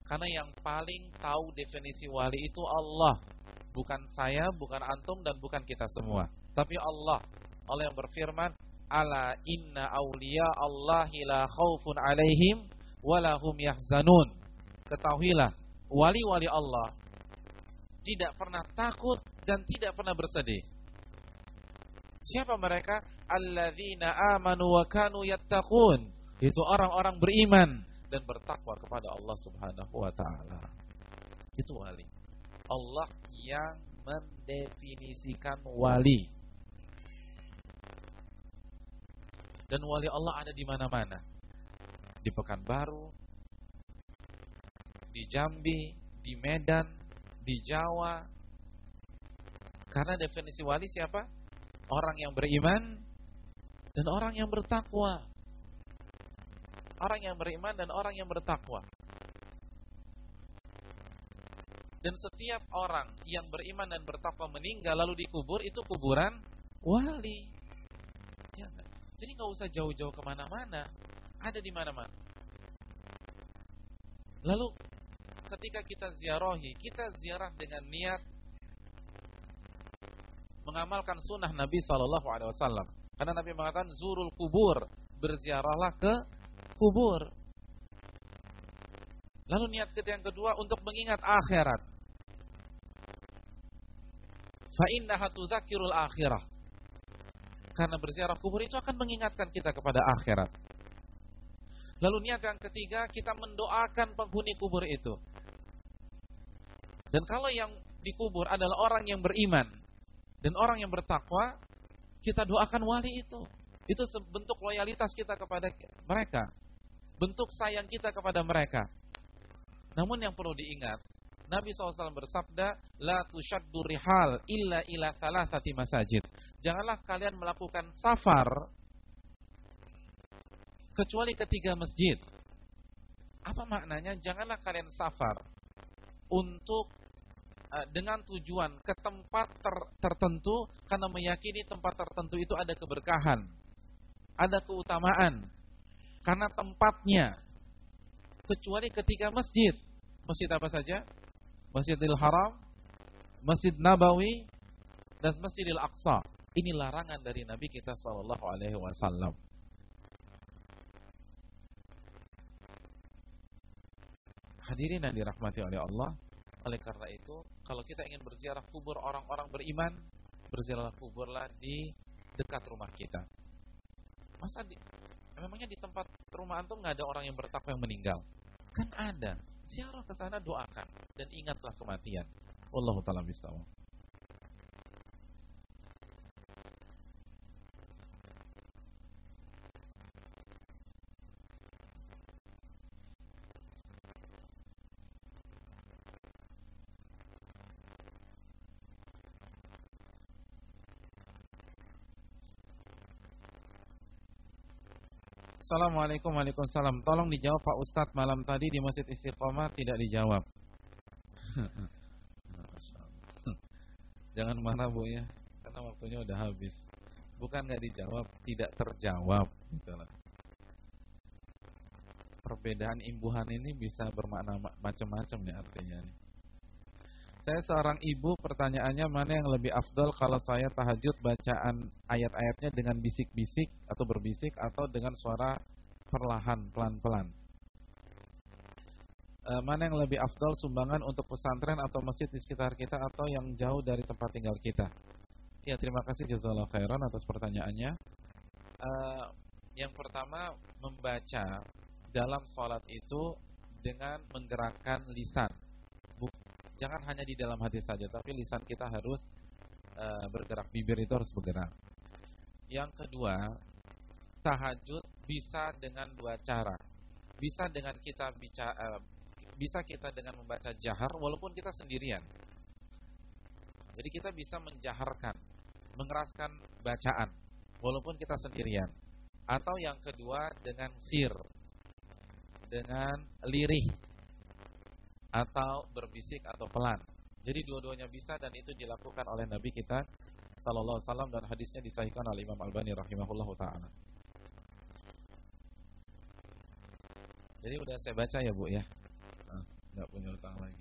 Karena yang paling tahu definisi wali itu Allah. Bukan saya, bukan antum dan bukan kita semua. Tapi Allah. Allah yang berfirman ala inna awliya Allahi la khawfun alaihim walahum yahzanun. Ketahuilah wali-wali Allah tidak pernah takut dan tidak pernah bersedih Siapa mereka? Alladzina amanu wa kanu yattaqun. Itu orang-orang beriman dan bertakwa kepada Allah Subhanahu wa taala. Itu wali. Allah yang mendefinisikan wali. Dan wali Allah ada di mana-mana. Di Pekanbaru, di Jambi, di Medan, di Jawa. Karena definisi wali siapa? Orang yang beriman dan orang yang bertakwa. Orang yang beriman dan orang yang bertakwa. Dan setiap orang yang beriman dan bertakwa meninggal lalu dikubur itu kuburan wali. Ya Jadi nggak usah jauh-jauh ke mana-mana, ada di mana-mana. Lalu ketika kita ziarahi, kita ziarah dengan niat mengamalkan sunnah Nabi Shallallahu Alaihi Wasallam. Karena Nabi mengatakan zurul kubur, berziarahlah ke kubur. Lalu niat kita yang kedua untuk mengingat akhirat. Fa innaha tudzakirul akhirah. Karena berziarah kubur itu akan mengingatkan kita kepada akhirat. Lalu niat yang ketiga kita mendoakan penghuni kubur itu. Dan kalau yang dikubur adalah orang yang beriman, dan orang yang bertakwa kita doakan wali itu Itu bentuk loyalitas kita kepada mereka. Bentuk sayang kita kepada mereka. Namun yang perlu diingat, Nabi SAW bersabda, La tushaddu rihal illa ila thalathati masajid. Janganlah kalian melakukan safar kecuali ketiga masjid. Apa maknanya? Janganlah kalian safar untuk dengan tujuan ke tempat ter, tertentu karena meyakini tempat tertentu itu ada keberkahan, ada keutamaan karena tempatnya. Kecuali ketiga masjid. Masjid apa saja? Masjidil Haram, Masjid Nabawi, dan Masjidil Aqsa. Ini larangan dari Nabi kita Shallallahu Alaihi Wasallam. Hadirin yang dirahmati oleh Allah, oleh karena itu, kalau kita ingin berziarah kubur orang-orang beriman, berziarah kuburlah di dekat rumah kita. Masa di, memangnya di tempat rumah antum nggak ada orang yang bertakwa yang meninggal? Kan ada. Ziarah ke sana doakan dan ingatlah kematian. Wallahu taala bisawab. Assalamualaikum Waalaikumsalam. Tolong dijawab Pak Ustadz malam tadi di Masjid Istiqomah tidak dijawab. Jangan marah Bu ya. Karena waktunya udah habis. Bukan nggak dijawab, tidak terjawab. Itulah. Perbedaan imbuhan ini bisa bermakna macam-macam ya artinya Saya seorang ibu pertanyaannya mana yang lebih afdol kalau saya tahajud bacaan ayat-ayatnya dengan bisik-bisik atau berbisik atau dengan suara perlahan, pelan-pelan. E, mana yang lebih afdol sumbangan untuk pesantren atau masjid di sekitar kita atau yang jauh dari tempat tinggal kita? Ya, terima kasih jazakallahu khairan atas pertanyaannya. E, yang pertama membaca dalam sholat itu dengan menggerakkan lisan. Jangan hanya di dalam hati saja, tapi lisan kita harus e, bergerak, bibir itu harus bergerak. Yang kedua, tahajud bisa dengan dua cara. Bisa dengan kita bicara, bisa kita dengan membaca jahar walaupun kita sendirian. Jadi kita bisa menjaharkan, mengeraskan bacaan walaupun kita sendirian. Atau yang kedua dengan sir, dengan lirih atau berbisik atau pelan. Jadi dua-duanya bisa dan itu dilakukan oleh Nabi kita sallallahu alaihi wasallam dan hadisnya disahihkan oleh Imam Albani rahimahullahu taala. Jadi udah saya baca ya Bu ya. Nah, enggak punya utang lagi.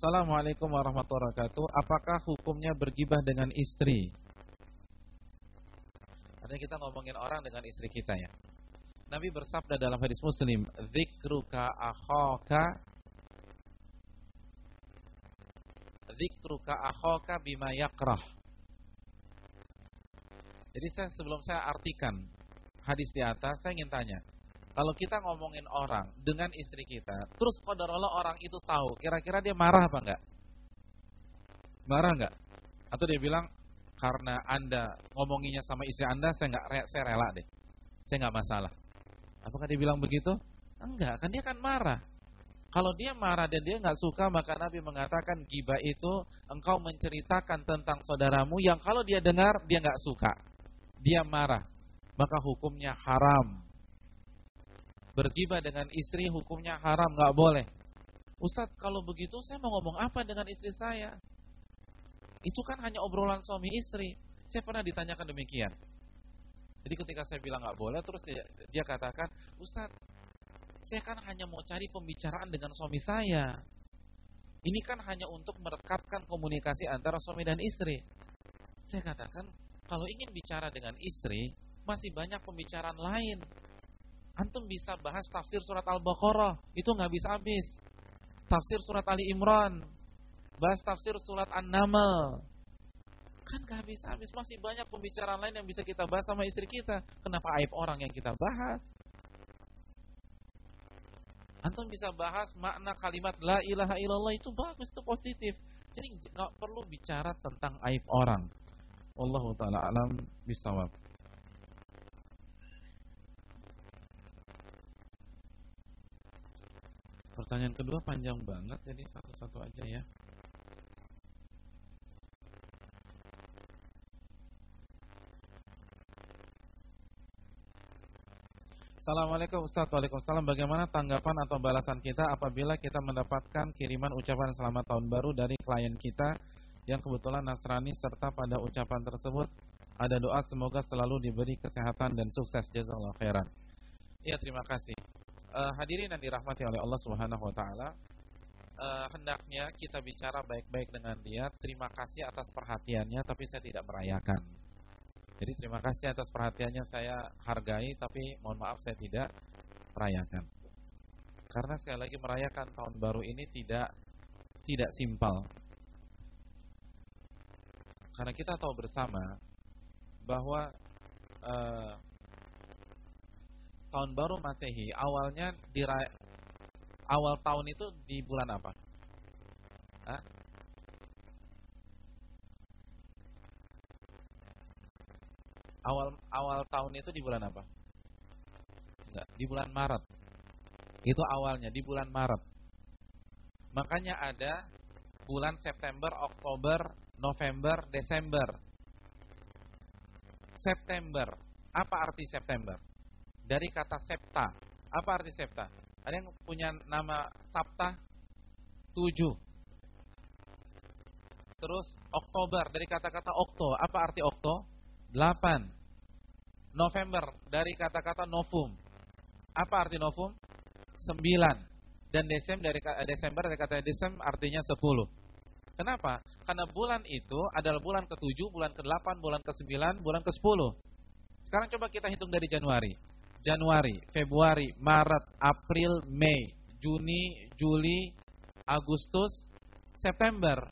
Assalamualaikum warahmatullahi wabarakatuh. Apakah hukumnya bergibah dengan istri? Artinya kita ngomongin orang dengan istri kita ya. Nabi bersabda dalam hadis Muslim, "Dzikruka akhaka Dzikruka akhaka bima yakrah." Jadi saya sebelum saya artikan hadis di atas, saya ingin tanya, kalau kita ngomongin orang dengan istri kita, terus Allah orang itu tahu, kira-kira dia marah apa enggak? Marah enggak? Atau dia bilang karena anda ngomonginnya sama istri anda, saya enggak saya rela deh, saya enggak masalah. Apakah dia bilang begitu? Enggak, kan dia kan marah. Kalau dia marah dan dia nggak suka, maka Nabi mengatakan gibah itu engkau menceritakan tentang saudaramu yang kalau dia dengar dia nggak suka, dia marah, maka hukumnya haram. Bergibah dengan istri hukumnya haram, nggak boleh. Ustadz, kalau begitu saya mau ngomong apa dengan istri saya? Itu kan hanya obrolan suami istri. Saya pernah ditanyakan demikian. Jadi ketika saya bilang nggak boleh, terus dia, dia katakan, Ustadz, saya kan hanya mau cari pembicaraan dengan suami saya. Ini kan hanya untuk merekatkan komunikasi antara suami dan istri. Saya katakan, kalau ingin bicara dengan istri, masih banyak pembicaraan lain. Antum bisa bahas tafsir surat Al-Baqarah, itu nggak bisa habis. Tafsir surat Ali Imran, bahas tafsir surat An-Naml, Kan gak habis-habis Masih banyak pembicaraan lain yang bisa kita bahas sama istri kita Kenapa aib orang yang kita bahas Antum bisa bahas makna kalimat La ilaha illallah itu bagus, itu positif Jadi nggak perlu bicara tentang aib orang. Allah taala alam bisawab. Pertanyaan kedua panjang banget jadi satu-satu aja ya. Assalamualaikum Ustaz Waalaikumsalam Bagaimana tanggapan atau balasan kita apabila kita mendapatkan kiriman ucapan selamat tahun baru dari klien kita yang kebetulan Nasrani serta pada ucapan tersebut ada doa semoga selalu diberi kesehatan dan sukses jazakallahu khairan. Iya terima kasih. Uh, hadirin yang dirahmati oleh Allah Subhanahu wa taala, uh, hendaknya kita bicara baik-baik dengan dia. Terima kasih atas perhatiannya tapi saya tidak merayakan. Jadi terima kasih atas perhatiannya saya hargai tapi mohon maaf saya tidak merayakan. Karena sekali lagi merayakan tahun baru ini tidak tidak simpel. Karena kita tahu bersama bahwa uh, tahun baru Masehi awalnya di awal tahun itu di bulan apa? Hah? Awal awal tahun itu di bulan apa? Enggak, di bulan Maret. Itu awalnya di bulan Maret. Makanya ada bulan September, Oktober, November, Desember. September. Apa arti September? Dari kata septa. Apa arti septa? Ada yang punya nama Sabta? Tujuh. Terus Oktober dari kata-kata Okto. Apa arti Okto? 8 November dari kata-kata novum. Apa arti novum? 9. Dan Desember dari Desember dari kata Desember artinya 10. Kenapa? Karena bulan itu adalah bulan ke-7, bulan ke-8, bulan ke-9, bulan ke-10. Sekarang coba kita hitung dari Januari. Januari, Februari, Maret, April, Mei, Juni, Juli, Agustus, September.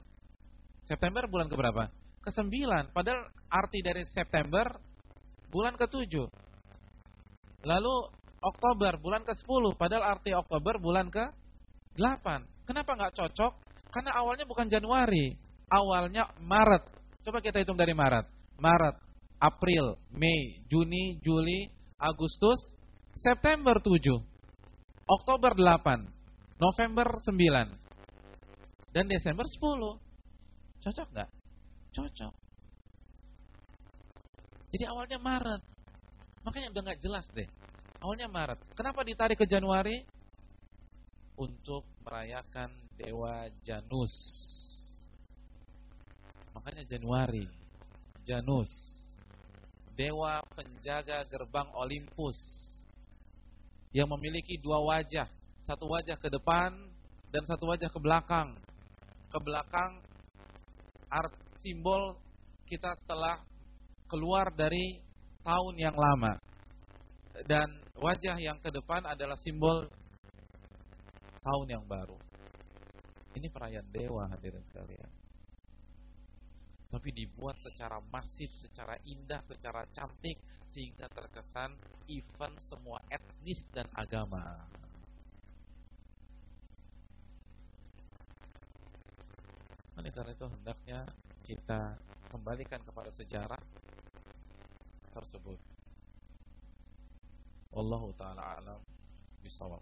September bulan keberapa? Ke-9. Padahal arti dari September bulan ke-7. Lalu Oktober bulan ke-10. Padahal arti Oktober bulan ke-8. Kenapa nggak cocok? Karena awalnya bukan Januari. Awalnya Maret. Coba kita hitung dari Maret. Maret, April, Mei, Juni, Juli, Agustus, September 7. Oktober 8. November 9. Dan Desember 10. Cocok nggak? Cocok. Jadi awalnya Maret. Makanya udah nggak jelas deh. Awalnya Maret. Kenapa ditarik ke Januari? Untuk merayakan Dewa Janus. Makanya Januari. Janus. Dewa penjaga gerbang Olympus. Yang memiliki dua wajah. Satu wajah ke depan dan satu wajah ke belakang. Ke belakang art simbol kita telah keluar dari tahun yang lama. Dan wajah yang ke depan adalah simbol tahun yang baru. Ini perayaan dewa hadirin sekalian. Tapi dibuat secara masif, secara indah, secara cantik sehingga terkesan event semua etnis dan agama. Oleh karena itu hendaknya kita kembalikan kepada sejarah tersebut. Allah taala alam bisawab.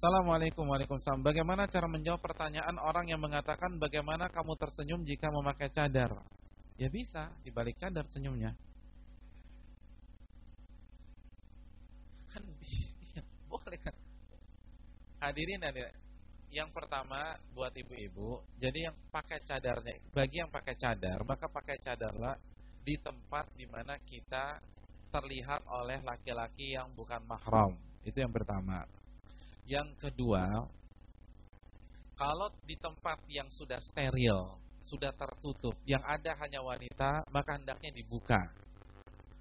Assalamualaikum Waalaikumsalam Bagaimana cara menjawab pertanyaan orang yang mengatakan Bagaimana kamu tersenyum jika memakai cadar Ya bisa, dibalik cadar senyumnya Hadirin ada yang pertama buat ibu-ibu, jadi yang pakai cadarnya, bagi yang pakai cadar, maka pakai cadarlah di tempat di mana kita terlihat oleh laki-laki yang bukan mahram. Itu yang pertama. Yang kedua, kalau di tempat yang sudah steril, sudah tertutup, yang ada hanya wanita, maka hendaknya dibuka.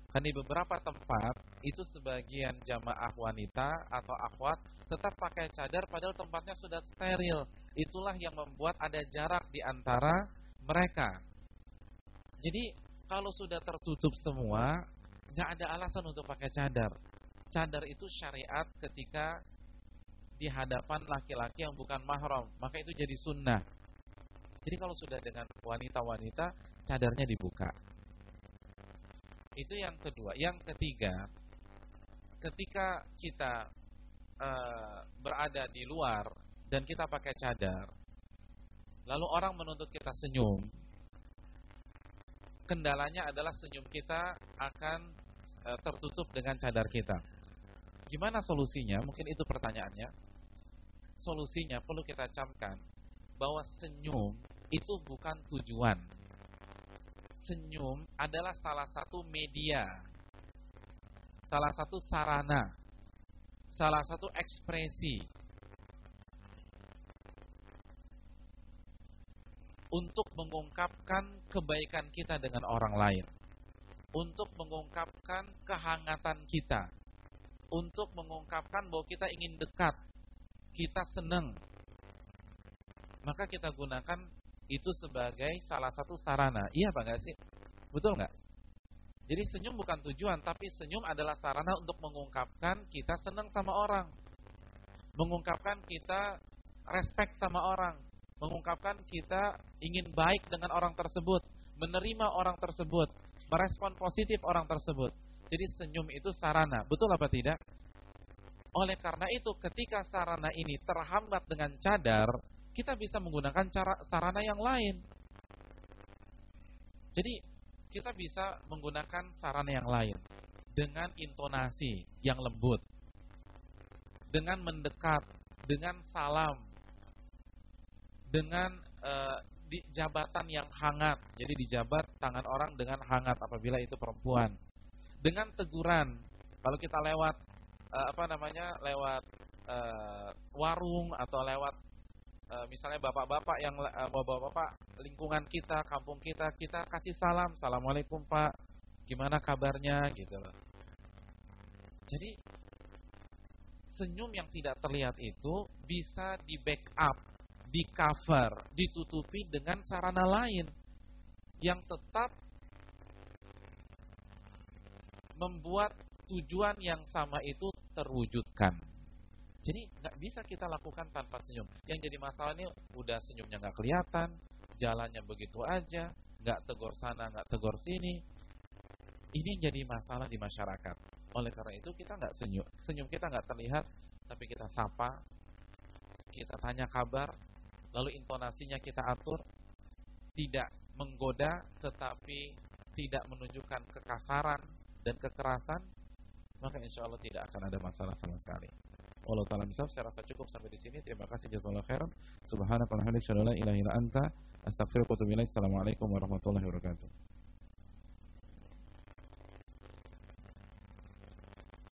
Kan di beberapa tempat itu sebagian jamaah wanita atau akhwat tetap pakai cadar padahal tempatnya sudah steril. Itulah yang membuat ada jarak di antara mereka. Jadi kalau sudah tertutup semua, nggak ada alasan untuk pakai cadar. Cadar itu syariat ketika di hadapan laki-laki yang bukan mahram, maka itu jadi sunnah. Jadi kalau sudah dengan wanita-wanita, cadarnya dibuka. Itu yang kedua. Yang ketiga, ketika kita uh, berada di luar dan kita pakai cadar, lalu orang menuntut kita senyum, kendalanya adalah senyum kita akan uh, tertutup dengan cadar kita. Gimana solusinya? Mungkin itu pertanyaannya. Solusinya perlu kita camkan bahwa senyum itu bukan tujuan. Senyum adalah salah satu media salah satu sarana, salah satu ekspresi untuk mengungkapkan kebaikan kita dengan orang lain, untuk mengungkapkan kehangatan kita, untuk mengungkapkan bahwa kita ingin dekat, kita senang. Maka kita gunakan itu sebagai salah satu sarana. Iya Pak nggak sih? Betul nggak? Jadi senyum bukan tujuan, tapi senyum adalah sarana untuk mengungkapkan kita senang sama orang. Mengungkapkan kita respect sama orang. Mengungkapkan kita ingin baik dengan orang tersebut. Menerima orang tersebut. Merespon positif orang tersebut. Jadi senyum itu sarana. Betul apa tidak? Oleh karena itu ketika sarana ini terhambat dengan cadar, kita bisa menggunakan cara sarana yang lain. Jadi kita bisa menggunakan sarana yang lain dengan intonasi yang lembut, dengan mendekat, dengan salam, dengan uh, di jabatan yang hangat. Jadi dijabat tangan orang dengan hangat apabila itu perempuan. Dengan teguran, kalau kita lewat uh, apa namanya? lewat uh, warung atau lewat Eh, misalnya bapak-bapak yang eh, bapak-bapak lingkungan kita, kampung kita, kita kasih salam, assalamualaikum pak, gimana kabarnya gitu loh. Jadi senyum yang tidak terlihat itu bisa di backup, di cover, ditutupi dengan sarana lain yang tetap membuat tujuan yang sama itu terwujudkan. Jadi nggak bisa kita lakukan tanpa senyum. Yang jadi masalah ini udah senyumnya nggak kelihatan, jalannya begitu aja, nggak tegur sana, nggak tegur sini. Ini jadi masalah di masyarakat. Oleh karena itu kita nggak senyum, senyum kita nggak terlihat, tapi kita sapa, kita tanya kabar, lalu intonasinya kita atur, tidak menggoda, tetapi tidak menunjukkan kekasaran dan kekerasan, maka insya Allah tidak akan ada masalah sama sekali. Allah taala misal saya rasa cukup sampai di sini. Terima kasih jazakallahu khairan. Subhanakallahumma wa bihamdika, la ilaha illa anta, astaghfiruka wa atubu ilaik. Assalamualaikum warahmatullahi wabarakatuh.